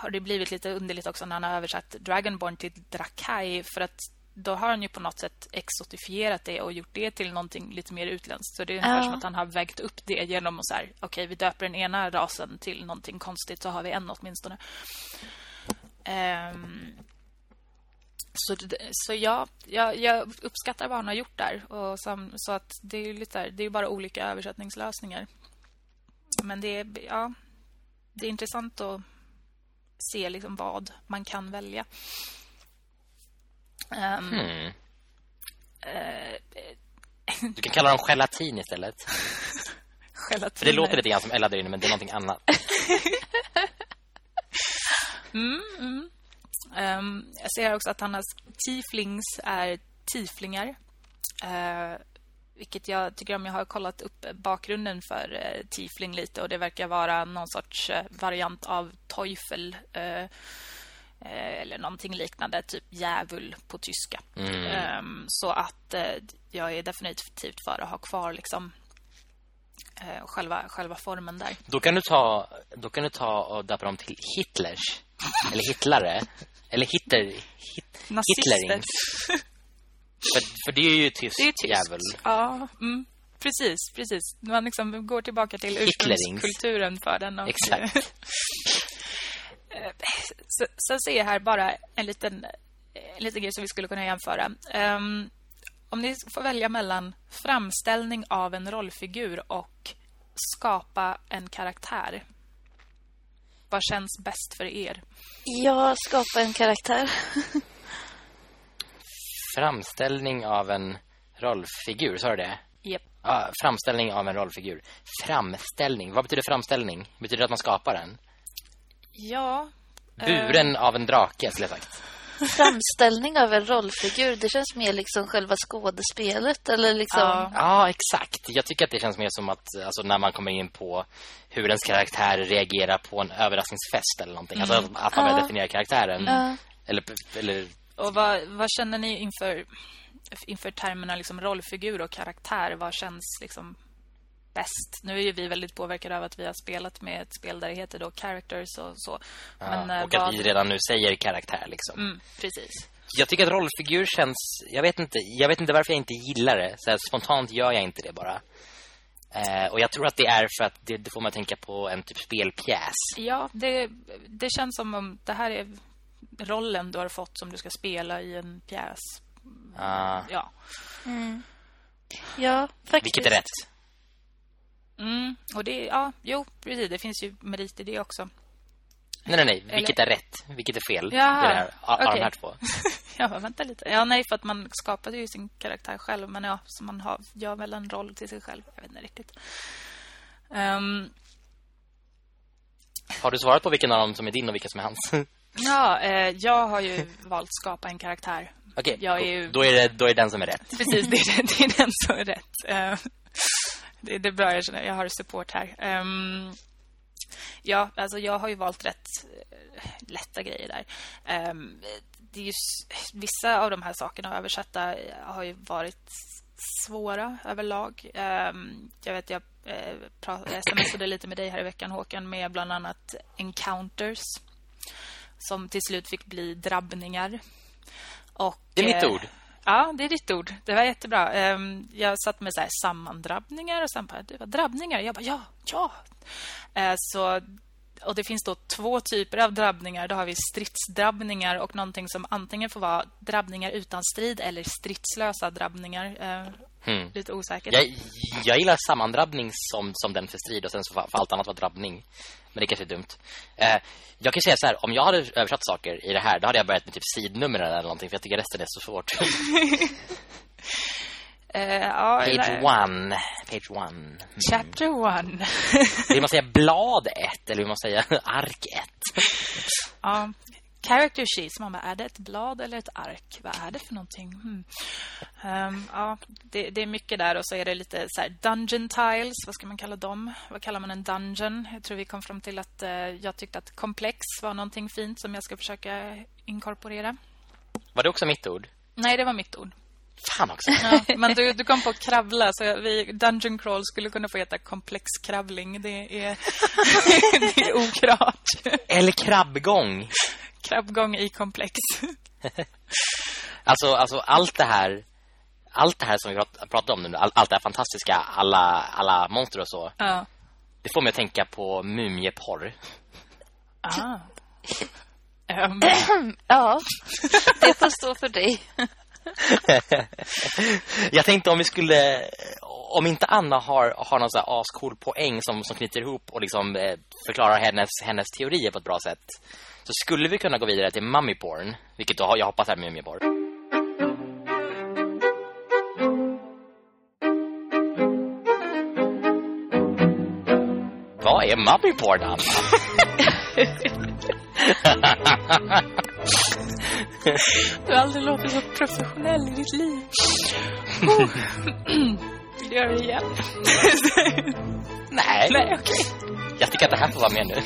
Har det blivit lite underligt också när han har översatt Dragonborn till Drakai för att då har han ju på något sätt exotifierat det och gjort det till någonting lite mer utländskt. Så det är ungefär Ja. som att han har vägt upp det genom att så här, okej, vi döper den ena rasen till någonting konstigt så har vi en åtminstone. Ehm, så, så ja, jag, jag uppskattar vad han har gjort där. Och som, så att det är lite där, det är bara olika översättningslösningar. Men det är, ja, det är intressant att se liksom vad man kan välja. Ehm, Hmm. eh, Du kan kalla dem gelatin istället. <laughs> För gelatin. det låter lite grann som inne, men det är någonting annat. <laughs> Ehm, jag ser också att hans tieflings är tieflingar. Eh, vilket jag tycker om. Jag har kollat upp bakgrunden för uh, tiefling lite och det verkar vara någon sorts eh, variant av teufel eller någonting liknande, typ djävul på tyska. Ehm, så att eh, jag är definitivt för att ha kvar liksom eh, själva, själva formen där. Då kan du ta, då kan du ta och döpa dem till Hitlers. <laughs> Eller Hitlare. Eller Hitler. Hit. Hitlerings. <laughs> För, för det är ju tysk, Det är tyskt. jävel. Ja, mm, precis, precis. Man liksom går tillbaka till ursprungskulturen för den. Och, Exakt. <laughs> Eh, så, sen ser jag här bara en liten, en liten grej som vi skulle kunna jämföra. Ehm, om ni får välja mellan framställning av en rollfigur och skapa en karaktär. Vad känns bäst för er? Jag skapar en karaktär. <laughs> Framställning av en rollfigur, sa du det? Yep. Ja, framställning av en rollfigur. Framställning, vad betyder framställning? Betyder det att man skapar den? Ja. eh, Buren av en drake, skulle jag sagt. Framställning av en rollfigur, det känns mer liksom själva skådespelet. Eller liksom... Ja. Ja, exakt. Jag tycker att det känns mer som att alltså, när man kommer in på hur ens karaktär reagerar på en överraskningsfest eller någonting. Alltså att man Ja. definiera karaktären. Ja. Eller, eller Och vad, vad känner ni inför, inför termerna liksom rollfigur och karaktär? Vad känns liksom bäst? Nu är ju vi väldigt påverkade av att vi har spelat med ett spel där det heter då characters och så. Men, ja, eh, och vad... att vi redan nu säger karaktär liksom. Mm, precis. Jag tycker att rollfigur känns... Jag vet inte, jag vet inte varför jag inte gillar det. Så här, spontant gör jag inte det bara. Eh, och jag tror att det är för att det, det får man tänka på en typ spelpjäs. Ja, det, det känns som om det här är rollen du har fått som du ska spela i en pjäs. Ah, Ja. Ja, faktiskt. vilket är rätt. Mm, och det, ja, jo, precis. Det finns ju merit i det också. Nej, nej, nej. Vilket är rätt? Vilket är fel? Jaha, Det av okej. de här två. <laughs> Ja, men vänta lite. Ja, nej, för att man skapade ju sin karaktär själv. Men ja, så man har, gör väl en roll till sig själv. Jag vet inte riktigt. Ehm, Har du svarat på vilken av dem som är din och vilken som är hans? <laughs> ja, eh, jag har ju valt skapa en karaktär. Okej, Jag är ju- då, är det, då är det den som är rätt. <laughs> Precis, det är, det är den som är rätt. Eh, det, det är bra, jag känner. Jag har support här. Ehm, ja, alltså jag har ju valt rätt eh, lätta grejer där. Ehm, det är ju, vissa av de här sakerna att översätta har ju varit svåra överlag. Ehm, jag vet, jag eh, smsade lite med dig här i veckan, Håkan, med bland annat encounters som till slut fick bli drabbningar. Och, Det är mitt eh, ord. Ja, det är ditt ord. Det var jättebra. Ehm, jag satt med så här sammandrabbningar och sen bara, det var drabbningar. Jag bara, ja, ja. Eh, så, och det finns då två typer av drabbningar. Då har vi stridsdrabbningar och någonting som antingen får vara drabbningar utan strid eller stridslösa drabbningar. Eh, Hmm. Lite osäkert. Jag, jag gillar sammandrabbning som, som den för strid och sen så får får allt annat vara drabbning. Men det kanske är dumt. Eh, jag kan säga så här, om jag hade översatt saker i det här, då hade jag börjat med typ sidnummer eller någonting, för jag tycker resten är så svårt. <laughs> Eh, ja, Page eller- one. Page one. Chapter one. Vill man säga blad ett eller vill man säga <laughs> ark ett? Ja, character sheets. Man bara, är det ett blad eller ett ark? Vad är det för någonting? Hmm. Ehm, ja, det, det är mycket där. Och så är det lite så här dungeon tiles. Vad ska man kalla dem? Vad kallar man en dungeon? Jag tror vi kom fram till att eh, jag tyckte att komplex var någonting fint som jag ska försöka inkorporera. Var det också mitt ord? Nej, det var mitt ord. Fan också. Ja, men du, du kom på kravla så vi, Dungeon Crawl skulle kunna få heta komplexkravling. Det är, <laughs> det är oklart. Eller krabbgång. Krabbgång i komplex. <laughs> Alltså, alltså allt det här allt det här som vi prat- pratar om nu, all, allt det här fantastiska, alla, alla monster och så. Ja. Det får mig att tänka på mumieporr. Ah. Ehm, <clears throat> Ja, det får stå för dig. <laughs> Jag tänkte om vi skulle om inte Anna har, har någon så här ascool poäng som, som knyter ihop och liksom eh, förklarar hennes, hennes teorier på ett bra sätt så skulle vi kunna gå vidare till mummy porn, vilket då, jag hoppas är mumieporr. Vad är mummy porn, Anna? du har aldrig låtit så professionell i ditt liv. Oh. Vill du göra det igen? Nej, Nej, okej. jag tycker att det här får vara med nu.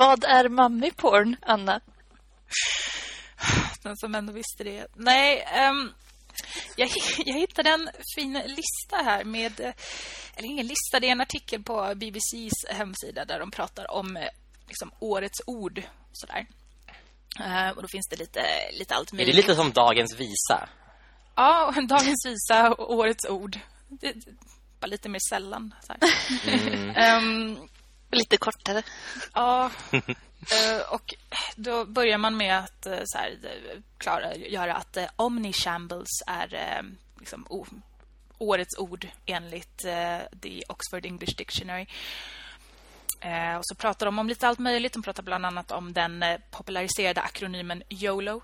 Vad är mummy-porn, Anna? Den som ändå visste det. Nej, ehm, jag, jag hittade en fin lista här med... Eller ingen lista, det är en artikel på BBCs hemsida där de pratar om eh, liksom, årets ord. Och sådär. Eh, och då finns det lite, lite allt Är möjligt. det lite som dagens visa? Ja, <laughs> dagens visa och årets ord. Det, det, bara lite mer sällan. Så här. Mm. Ehm, Lite kortare. Ja, <laughs> eh, och då börjar man med att eh, så här, klara, göra att eh, omnishambles är liksom, o, årets ord enligt The Oxford English Dictionary. Och så pratar de om lite allt möjligt. De pratar bland annat om den populariserade akronymen YOLO.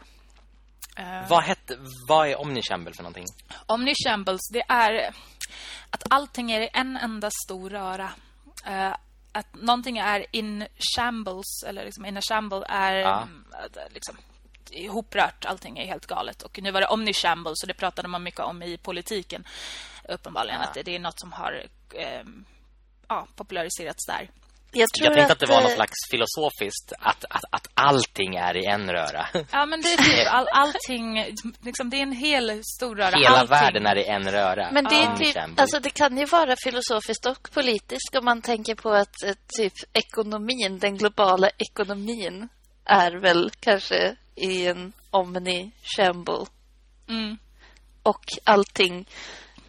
Vad, hette, vad är Omnishamble för någonting? Omnishambles, det är att allting är i en enda stor röra. Att någonting är in shambles, eller liksom in a shamble, är att, liksom ihoprört. Allting är helt galet. Och nu var det omnishambles, så det pratade man mycket om i politiken. Uppenbarligen Ja. att det, det är något som har eh, ja, populariserats där. Jag tror Jag tänkte att det var eh, något slags filosofiskt att, att, att allting är i en röra. Ja, men det är typ all, allting, liksom, det är en hel stor röra. Hela allting. världen är i en röra. Men det, är typ, alltså det kan ju vara filosofiskt och politiskt om man tänker på att eh, typ ekonomin, den globala ekonomin är väl kanske i en omni-shamble. Mm. Och allting,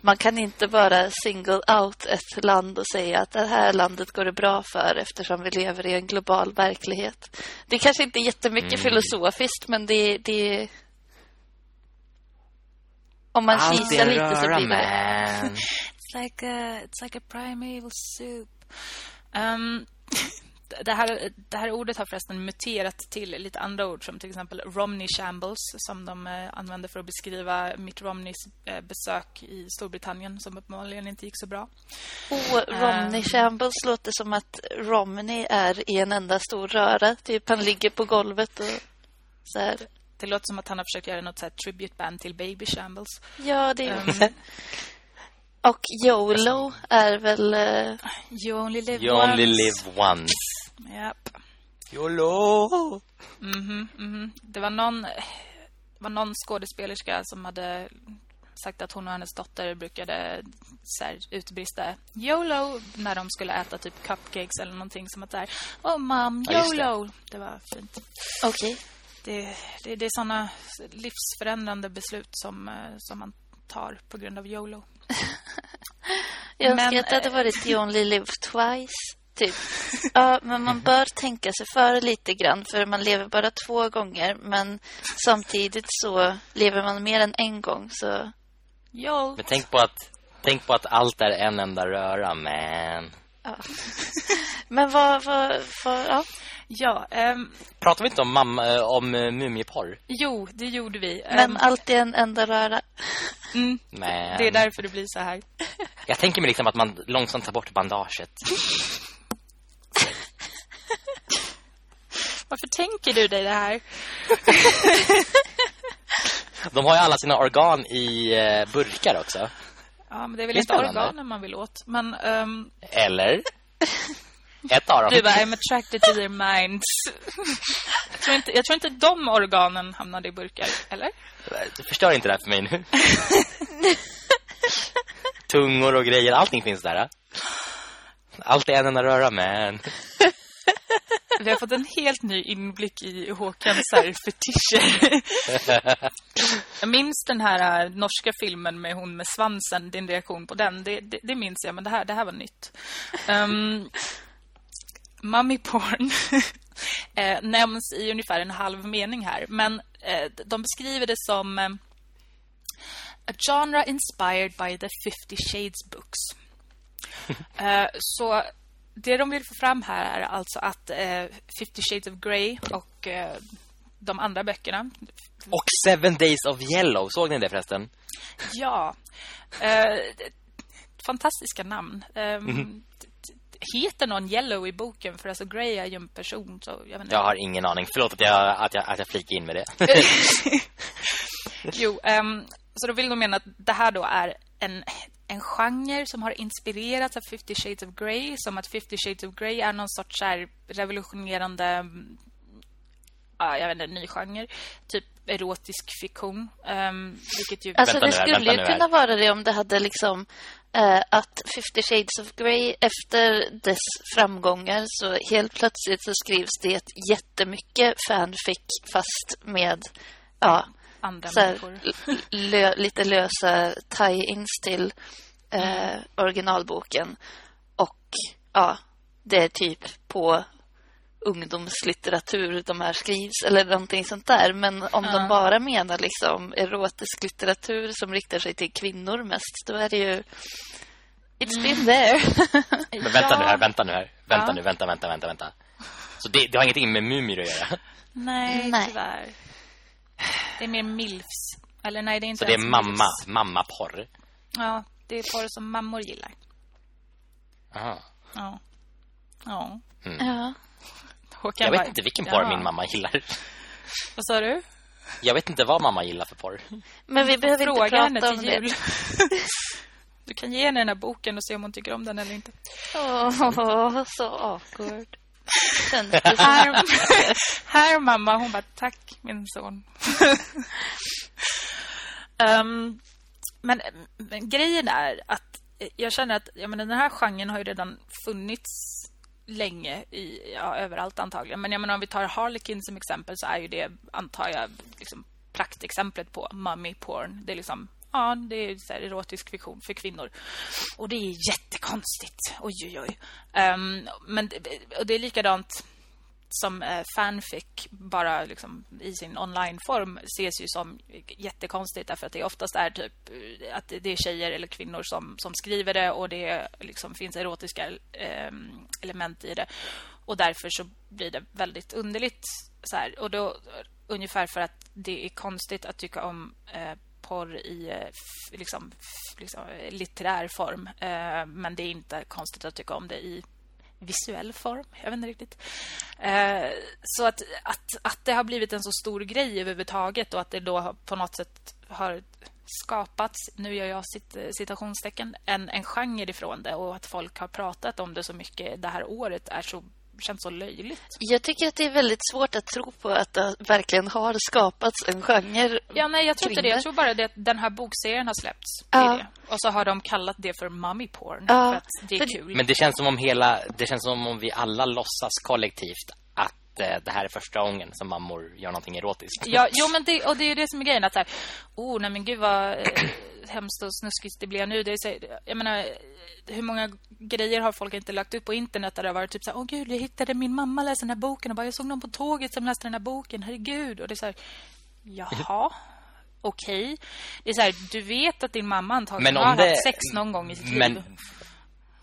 man kan inte bara single out ett land och säga att det här landet går det bra för eftersom vi lever i en global verklighet. Det kanske inte är jättemycket Mm. filosofiskt men det, det om man Allt kisar lite så blir det. <laughs> It's like a, it's like a primeval soup. Um, <laughs> det, här, det här ordet har förresten muterat till lite andra ord som till exempel Romney Shambles som de eh, använde för att beskriva Mitt Romneys eh, besök i Storbritannien som uppenbarligen inte gick så bra. Oh, Romney Ehm. Shambles låter som att Romney är i en enda stor röra. Typ han ligger på golvet och så här. Det låter som att han har försökt göra något så tribute band till Baby Shambles. Ja, det är Ehm, Och YOLO är väl... eh, you only live You once. only live once. Japp. YOLO! Mhm, mhm. Det var någon, det var någon skådespelerska som hade sagt att hon och hennes dotter brukade så här, utbrista YOLO när de skulle äta typ cupcakes eller någonting som att där. Oh mom, Ja, just det. YOLO. Det. var fint. Okej. Det, det, det är såna livsförändrande beslut som, eh, som man tar på grund av YOLO. Jag Men, önskar att det hade eh, varit You only live twice. Typ. <laughs> Ja, men man bör tänka sig för lite grann. För man lever bara två gånger. Men samtidigt så lever man mer än en gång. Så YOLO. Men tänk på att Tänk på att allt är en enda röra, man. ja. <laughs> Men vad... vad, vad ja. Ja, ehm, Pratar vi inte om, mamma, eh, om eh, mumieporr? jo, det gjorde vi. Men Ehm, allt är en enda röra. mm, Man. det är därför det blir så här. <laughs> Jag tänker mig liksom att man långsamt tar bort bandaget. <laughs> Varför tänker du dig det här? <laughs> De har ju alla sina organ i eh, burkar också. Ja, men det är väl Det är inte organen man vill åt. Men ehm, Eller? Ett av dem. du bara, I'm attracted to their minds. jag, tror inte, jag tror inte de organen hamnade i burkar, eller? Du förstör inte det här för mig nu. Tungor och grejer, allting finns där. Allt är en enda röra, men... Vi har fått en helt ny inblick i Håkans fetischer. jag minns den här äh, norska filmen med hon med svansen, din reaktion på den. Det, det, det minns jag, men det här, det här var nytt. Um, Mummy porn <laughs> eh, nämns i ungefär en halv mening här. Men eh, de beskriver det som eh, a genre inspired by the 50 Shades books. <laughs> Eh, så det de vill få fram här är alltså att eh, 50 Shades of Grey och eh, de andra böckerna. Och Seven Days of Yellow, såg ni det förresten? Ja. Eh, fantastiska namn. Mm. Heter någon Yellow i boken? För alltså Grey är ju en person. Så jag, jag har ingen aning. Förlåt att jag, att jag, att jag flikar in med det. <laughs> jo, um, så då vill de mena att det här då är en, en genre som har inspirerats av 50 Shades of Grey som att 50 Shades of Grey är någon sorts här revolutionerande ja, jag vet inte, ny genre typ erotisk fiktion um, vilket ju Alltså det skulle ju kunna vara det om det hade liksom uh, att 50 Shades of Grey efter dess framgångar så helt plötsligt så skrivs det jättemycket fanfic fast med ja andra så här, lö, lite lösa tie-ins till mm. originalboken. Och ja, det är typ på ungdomslitteratur de här skrivs eller någonting sånt där. Men om ja. de bara menar liksom erotisk litteratur som riktar sig till kvinnor mest, då är det ju It's been mm. there. <laughs> Men vänta ja. nu här, vänta nu här. Vänta ja. nu, vänta, vänta, vänta, vänta. Så det, det har ingenting med mumier att göra? Nej, Nej. tyvärr. Det är mer milfs. Eller nej, det är inte Så det är mamma, mamma-porr? Ja, det är porr som mammor gillar. Aha. Ja. Ja. Mm. ja. Håkan jag vet bara, inte vilken porr ja. min mamma gillar. Vad sa du? Jag vet inte vad mamma gillar för porr. Men vi behöver Fråga inte prata om det. <laughs> du kan ge henne den här boken och se om hon tycker om den eller inte. Åh, oh, så awkward. här, <laughs> här mamma, hon bara tack min son. um, <laughs> men, men, grejen är att jag känner att jag menar, den här genren har ju redan funnits länge i, ja, överallt antagligen. Men jag menar, om vi tar Harlequin som exempel så är ju det, antar jag, liksom praktexemplet på mummy porn. Det är liksom ja, det är så erotisk fiktion för kvinnor. Och det är jättekonstigt. Oj, oj, oj. Um, men och det är likadant som eh, fanfic bara liksom i sin onlineform ses ju som jättekonstigt därför att det oftast är typ eh, att det är tjejer eller kvinnor som, som skriver det och det liksom finns erotiska eh, element i det. Och därför så blir det väldigt underligt så här. och då ungefär för att det är konstigt att tycka om eh, porr i eh, liksom, liksom, litterär form. Eh, men det är inte konstigt att tycka om det i visuell form. Jag vet inte riktigt. Eh, så att, att, att det har blivit en så stor grej överhuvudtaget och att det då på något sätt har skapats, nu gör jag eh, citationstecken, en, en genre ifrån det och att folk har pratat om det så mycket det här året är så känns så löjligt. Jag tycker att det är väldigt svårt att tro på att det verkligen har skapats en genre. Ja, nej, jag tror inte det. Jag tror bara det att den här bokserien har släppts. Ja. Och så har de kallat det för mummy porn ja. för att det är kul. Men det känns som om hela det känns som om vi alla låtsas kollektivt eh, det här är första gången som mammor gör någonting erotiskt. Ja, <laughs> jo men det och det är det som är grejen att så här, oh nej men gud vad eh, hemskt och snuskigt det blir nu. Det är så, jag menar hur många grejer har folk inte lagt upp på internet där det har varit typ så här, åh gud, jag hittade min mamma läste den här boken och bara, jag såg någon på tåget som läste den här boken, herregud. Och det är så här, jaha, okej. Okay. Det är så här, du vet att din mamma antagligen har det, haft sex någon gång i sitt men, liv.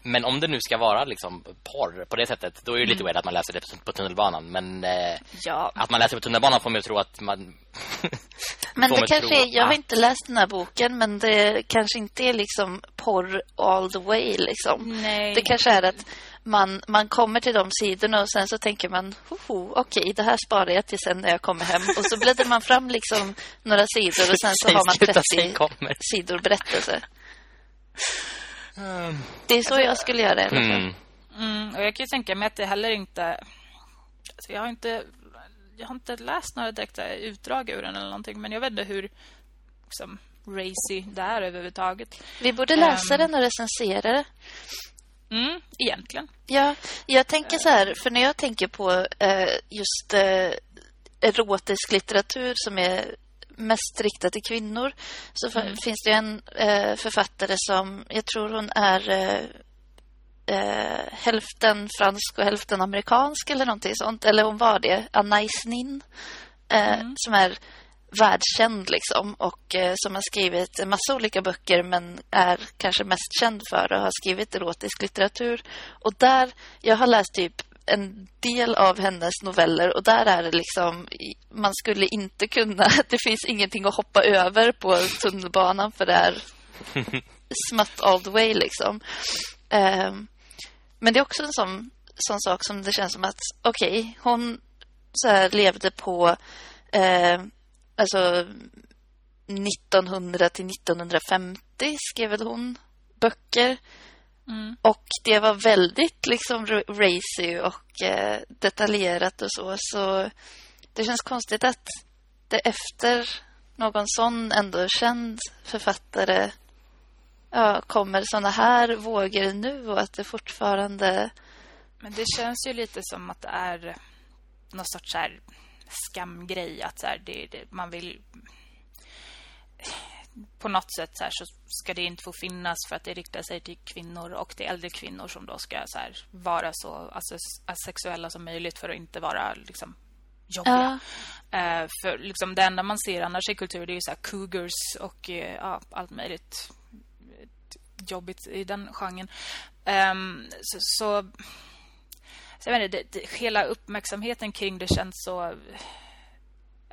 Men om det nu ska vara liksom porr på det sättet, då är det lite mm. weird att man läser det på tunnelbanan. Men eh, ja. att man läser på tunnelbanan får mig att tro att man... <laughs> men det kanske är, jag har inte läst den här boken, men det kanske inte är liksom porr all the way liksom. Nej. Det kanske är att man, man kommer till de sidorna och sen så tänker man, okej, okay, det här sparar jag till sen när jag kommer hem. Och så bläddrar man fram liksom några sidor och sen så har man 30 sidor berättelse. Um, det är så jag skulle göra det. Mm. Mm, och jag kan ju tänka mig att det heller inte... Alltså jag har inte jag har inte läst några direkta utdrag ur den eller någonting. Men jag vet inte hur liksom, racy det är överhuvudtaget. Vi borde läsa um, den och recensera det. Mm, egentligen. Ja, jag tänker så här, för när jag tänker på eh, just eh, erotisk litteratur som är mest riktad till kvinnor så mm. finns det en eh, författare som, jag tror hon är eh, eh, hälften fransk och hälften amerikansk eller någonting sånt. Eller hon var det, Anais Nin. Eh, mm. Som är världskänd liksom och eh, som har skrivit en massa olika böcker men är kanske mest känd för att ha skrivit erotisk litteratur. Och där, jag har läst typ en del av hennes noveller och där är det liksom man skulle inte kunna, <laughs> det finns ingenting att hoppa över på tunnelbanan för det är <laughs> smutt all the way liksom. Um, men det är också en sån, sån sak som det känns som att okej, okay, hon så här, levde på eh, alltså 1900 till 1950 skrev hon böcker. Mm. Och det var väldigt liksom racy och eh, detaljerat och så. Så det känns konstigt att det efter någon sån ändå känd författare ja, kommer såna här vågor nu och att det fortfarande... Men det känns ju lite som att det är någon sorts så här skamgrej att så här, det, det, man vill på något sätt så, här, så ska det inte få finnas för att det riktar sig till kvinnor och till äldre kvinnor som då ska så här, vara så asexuella som möjligt för att inte vara liksom jobbiga. Ja. Uh, för liksom det enda man ser annars i kultur det är ju så här cougars och uh, allt möjligt jobbigt i den genren. Um, så, så, så jag vet inte, det, det, hela uppmärksamheten kring det känns så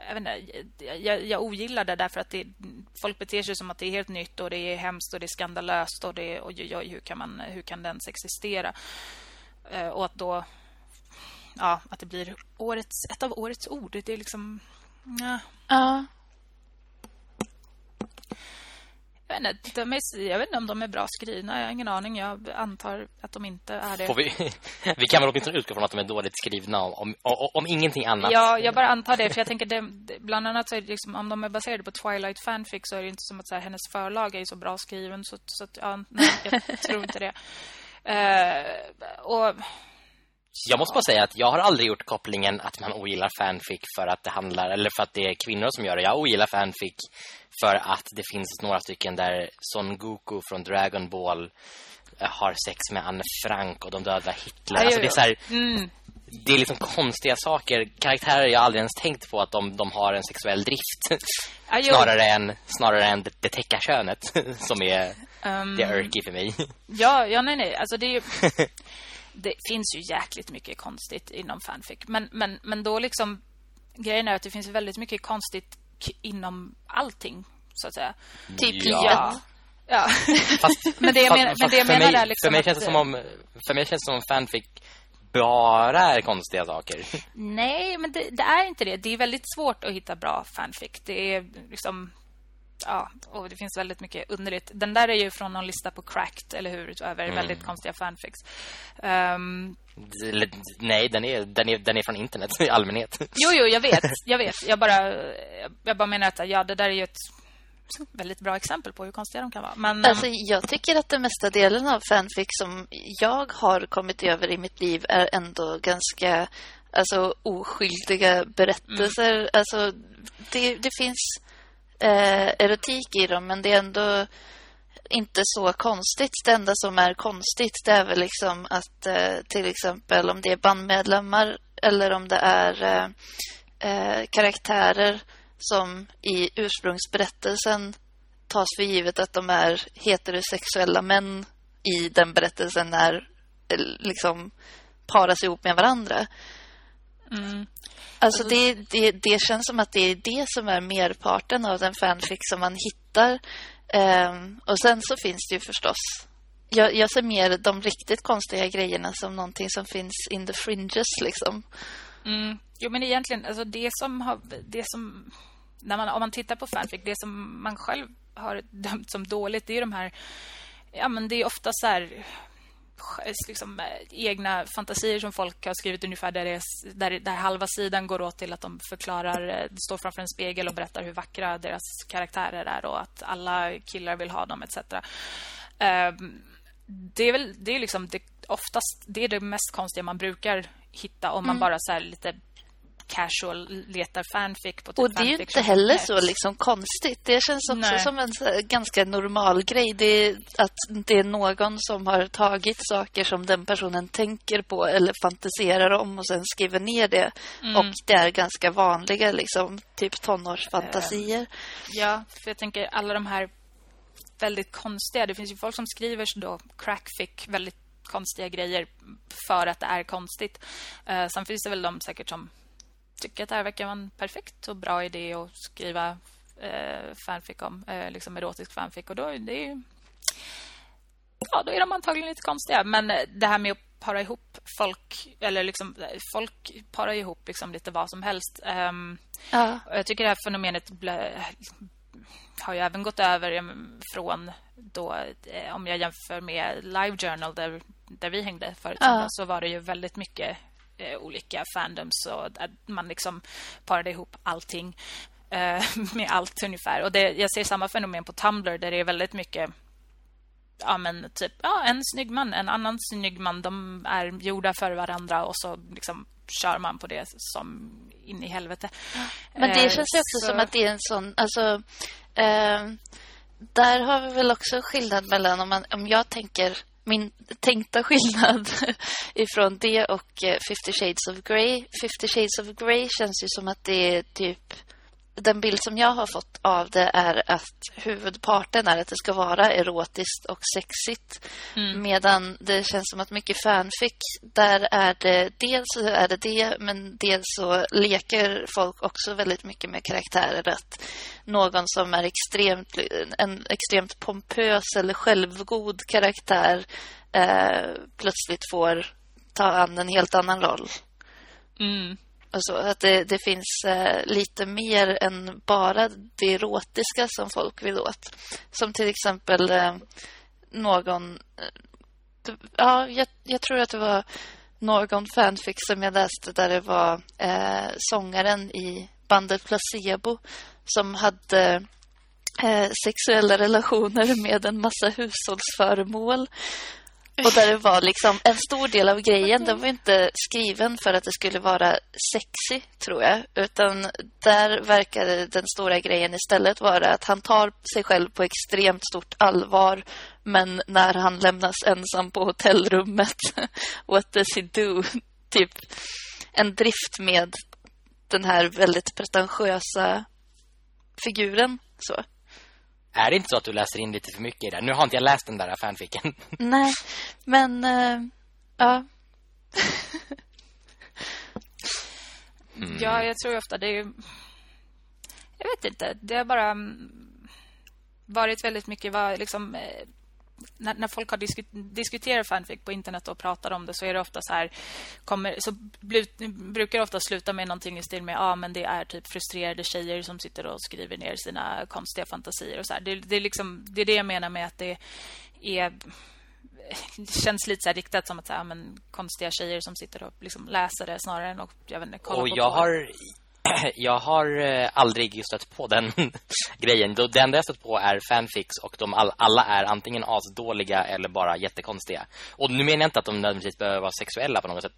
jag, inte, jag, jag ogillar det därför att det, folk beter sig som att det är helt nytt och det är hemskt och det är skandalöst och det oj, oj, hur kan man hur kan det ens existera? Eh, och att då ja, att det blir årets ett av årets ord. Det är liksom ja. ja. Jag vet, inte, de är, jag vet inte om de är bra skrivna. Jag har ingen aning. Jag antar att de inte är det. vi, <laughs> vi kan väl åtminstone utgå från att de är dåligt skrivna om, om, om ingenting annat. Ja, jag bara antar det. För jag tänker, det, bland annat så är det liksom, om de är baserade på Twilight fanfic så är det inte som att så här, hennes förlag är så bra skriven. Så, så att, ja, nej, jag tror inte det. Uh, <laughs> och jag måste bara säga att jag har aldrig gjort kopplingen att man ogillar fanfic för att det handlar eller för att det är kvinnor som gör det. Jag ogillar fanfic för att det finns några stycken där Son Goku från Dragon Ball eh, har sex med Anne Frank och de dödar Hitler. Aj, alltså det är så här, mm. det är liksom konstiga saker. Karaktärer jag aldrig ens tänkt på att de, de har en sexuell drift. Aj, snarare än snarare än det, det täcka könet <laughs> som är um, det irky för mig. Ja, ja nej nej, alltså det är ju <laughs> det finns ju jäkligt mycket konstigt inom fanfic. Men, men, men då liksom grejen är att det finns väldigt mycket konstigt inom allting, så att säga. Typ ja. Ja. Fast, <laughs> men det jag, men, men det jag menar mig, är liksom För mig känns det som om för mig känns det som om fanfic bara är konstiga saker. Nej, men det, det, är inte det. Det är väldigt svårt att hitta bra fanfic. Det är liksom ja, och det finns väldigt mycket underligt. Den där är ju från någon lista på Cracked, eller hur? Över mm. väldigt konstiga fanfics. Um, nej, den är, den, är, den är från internet i allmänhet. Jo, jo, jag vet. <laughs> Jag vet. Jag bara, jag bara menar att ja, det där är ju ett väldigt bra exempel på hur konstiga de kan vara. Men, alltså, jag tycker att den mesta delen av fanfic som jag har kommit över i mitt liv är ändå ganska alltså, oskyldiga berättelser. Mm. Alltså, det, det finns eh, erotik i dem, men det är ändå inte så konstigt. Det enda som är konstigt det är väl liksom att eh, till exempel om det är bandmedlemmar eller om det är eh, eh karaktärer som i ursprungsberättelsen tas för givet att de är heterosexuella män i den berättelsen när eh, liksom paras ihop med varandra. Mm. Alltså det, det, det känns som att det är det som är merparten av den fanfic som man hittar. Um, och sen så finns det ju förstås jag, jag, ser mer de riktigt konstiga grejerna som någonting som finns in the fringes liksom. Mm. Jo men egentligen alltså det som har det som när man om man tittar på fanfic det som man själv har dömt som dåligt det är de här ja men det är ofta så här liksom, eh, egna fantasier som folk har skrivit ungefär där, är, där, där halva sidan går åt till att de förklarar, eh, står framför en spegel och berättar hur vackra deras karaktärer är och att alla killar vill ha dem etc. Uh, ehm, det är väl det är liksom det, oftast det är det mest konstiga man brukar hitta om man Mm. bara så lite casual letar fanfic på typ Och det är ju inte heller så liksom konstigt. Det känns också Nej. som en här ganska normal grej. Det är att det är någon som har tagit saker som den personen tänker på eller fantiserar om och sen skriver ner det. Mm. Och det är ganska vanliga liksom, typ tonårsfantasier. Ja, för jag tänker alla de här väldigt konstiga. Det finns ju folk som skriver så då crackfic väldigt konstiga grejer för att det är konstigt. Uh, sen finns det väl de säkert som tycker att det här verkar vara en perfekt och bra idé att skriva eh, fanfic om, eh, liksom erotisk fanfic och då är det ju ja, då är de antagligen lite konstiga, men eh, det här med att para ihop folk eller liksom eh, folk parar ihop liksom lite vad som helst. Ehm, Ja. jag tycker det här fenomenet blö, har ju även gått över em, från då, eh, om jag jämför med Live Journal där, där vi hängde förut Ja. så var det ju väldigt mycket eh, olika fandoms och att man liksom parade ihop allting eh, <laughs> med allt ungefär. Och det, jag ser samma fenomen på Tumblr där det är väldigt mycket ja men typ ja, en snygg man, en annan snygg man, de är gjorda för varandra och så liksom kör man på det som in i helvete. Men det Eh, känns ju också så- som att det är en sån... Alltså, eh, där har vi väl också skillnad mellan om, man, om jag tänker min tänkta skillnad <laughs> ifrån det och eh, 50 shades of Grey. 50 shades of Grey känns ju som att det är typ... Den bild som jag har fått av det är att huvudparten är att det ska vara erotiskt och sexigt. Medan det känns som att mycket fanfic, där är det dels så är det det, men dels så leker folk också väldigt mycket med karaktärer. Att någon som är extremt, en extremt pompös eller självgod karaktär eh, plötsligt får ta an en helt annan roll. Mm. Alltså att det, det finns eh, lite mer än bara det erotiska som folk vill åt. Som till exempel eh, någon... Eh, ja, jag, jag tror att det var någon fanfic som jag läste där det var eh, sångaren i bandet Placebo som hade eh, sexuella relationer med en massa hushållsföremål. Och där det var liksom en stor del av grejen, den var inte skriven för att det skulle vara sexy, tror jag. Utan där verkade den stora grejen istället vara att han tar sig själv på extremt stort allvar. Men när han lämnas ensam på hotellrummet, <laughs> what does he do? <laughs> Typ en drift med den här väldigt pretentiösa figuren. Så. Är det inte så att du läser in lite för mycket i det? Nu har inte jag läst den där fanficken. <laughs> Nej, men eh, ja. Ja, jag tror ofta det är... Jag vet inte. Det har bara mm, varit väldigt mycket... Var, liksom, eh, när, när folk har disku, diskuterat fanfic på internet och pratar om det så är det ofta så här... Kommer, så brukar det ofta sluta med någonting i stil med ja, men det är typ frustrerade tjejer som sitter och skriver ner sina konstiga fantasier och så. Det, det, är liksom, det är det jag menar med att det är det känns lite så riktat som att så här, men, konstiga tjejer som sitter och liksom läser det snarare än att jag vet inte, kolla Och på jag har <clears throat> jag har eh, aldrig stött på den <laughs> grejen. Det enda jag stött på är fanfics och de all, alla är antingen asdåliga eller bara jättekonstiga. Och nu menar jag inte att de nödvändigtvis behöver vara sexuella på något sätt,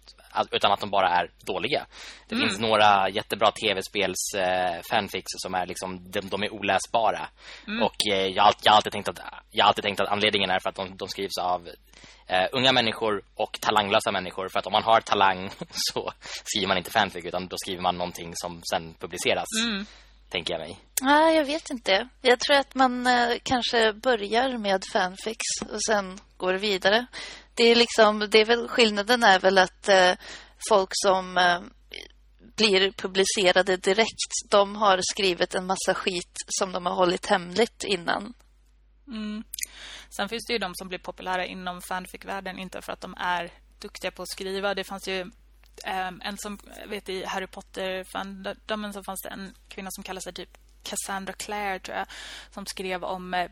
utan att de bara är dåliga. Det finns några jättebra tv-spels eh, fanfics som är liksom de, de är oläsbara. Och eh, jag, har allt- jag har alltid tänkt att jag alltid tänkt att anledningen är för att de, de skrivs av eh, unga människor och talanglösa människor för att om man har talang <laughs> så skriver man inte fanfic utan då skriver man någonting som sen publiceras. Tänker jag mig. Nej, jag vet inte. Jag tror att man eh, kanske börjar med fanfics och sen går vidare. Det är liksom, det är väl skillnaden är väl att eh, folk som eh, blir publicerade direkt, de har skrivit en massa skit som de har hållit hemligt innan. Sen finns det ju de som blir populära inom fanfic-världen inte för att de är duktiga på att skriva. Det fanns ju Um, en som, vet i Harry Potter-fandomen så fanns det en kvinna som kallade sig typ Cassandra Clare tror jag, som skrev om eh,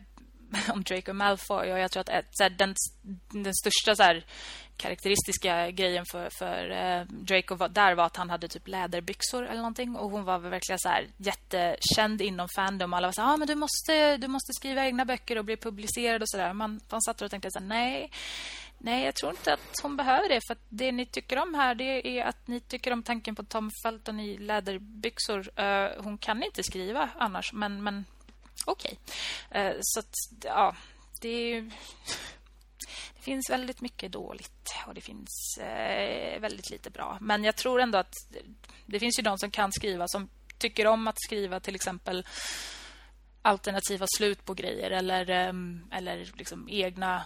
<laughs> om Draco Malfoy och jag tror att eh, så här, den, den största så här, karaktäristiska grejen för, för eh, Draco var, där var att han hade typ läderbyxor eller någonting. Och hon var verkligen så här jättekänd inom fandom. Alla var så här, ah, men du måste, du måste skriva egna böcker och bli publicerad och sådär. Man, man satt och tänkte så här, nej, nej, jag tror inte att hon behöver det. För det ni tycker om här, det är att ni tycker om tanken på Tom Felton i läderbyxor. Uh, hon kan inte skriva annars, men, men okej. Okay. Uh, så att, ja, det är det finns väldigt mycket dåligt och det finns eh, väldigt lite bra. Men jag tror ändå att det finns ju de som kan skriva som tycker om att skriva till exempel alternativa slut på grejer eller, ehm, eller liksom egna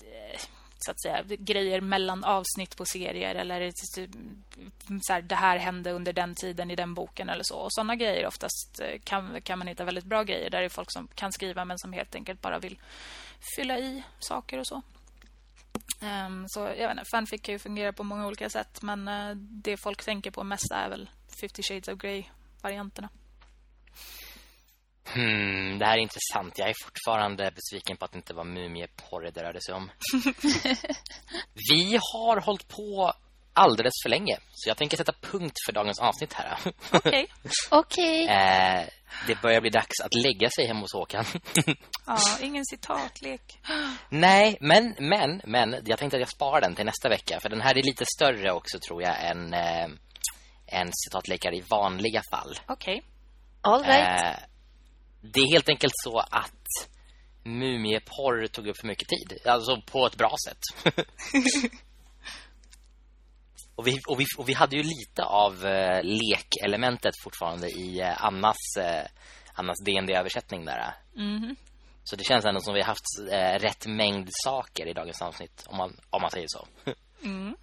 eh, så att säga, grejer mellan avsnitt på serier eller typ, så här, det här hände under den tiden i den boken eller så. Och sådana grejer oftast eh, kan, kan man hitta väldigt bra grejer där det är folk som kan skriva men som helt enkelt bara vill fylla i saker och så. Um, så jag vet inte, fanfic kan ju fungera på många olika sätt men uh, det folk tänker på mest är väl 50 shades of Grey-varianterna. Hmm, det här är intressant. Jag är fortfarande besviken på att det inte var mumieporr det rörde sig om. <laughs> Vi har hållit på alldeles för länge. Så jag tänker sätta punkt för dagens avsnitt här. Okej. <laughs> Okej. Eh, det börjar bli dags att lägga sig hemma hos Håkan. <laughs> ja, ingen citatlek. Nej, men, men, men jag tänkte att jag sparar den till nästa vecka. För den här är lite större också tror jag än, eh, än citatlekar i vanliga fall. Okej. All right. Eh, det är helt enkelt så att mumieporr tog upp för mycket tid. Alltså på ett bra sätt. <laughs> Och vi, och vi, och vi hade ju lite av eh, lekelementet fortfarande i eh, Annas, eh, Annas D&D-översättning där. Mm. Så det känns ändå som vi har haft eh, rätt mängd saker i dagens avsnitt, om man, om man säger så. <laughs> Mm.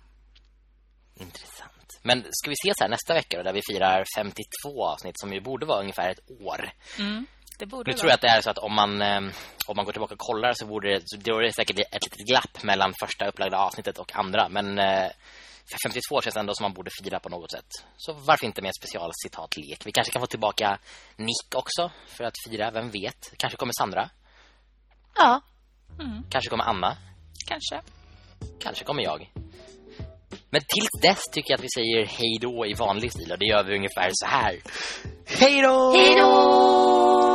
Intressant. Men ska vi ses här nästa vecka då, där vi firar 52 avsnitt som ju borde vara ungefär ett år. Mm. Det borde nu vara. tror jag att det är så att om man, eh, om man går tillbaka och kollar så borde det, så det säkert ett litet glapp mellan första upplagda avsnittet och andra. Men eh, 52 känns ändå som man borde fira på något sätt. Så varför inte med en specialcitatlek? Vi kanske kan få tillbaka Nick också för att fira, vem vet? Kanske kommer Sandra? Ja. Mm. Kanske kommer Anna? Kanske. Kanske kommer jag. Men till dess tycker jag att vi säger hej då i vanlig stil och det gör vi ungefär så här. Hej då! Hej då!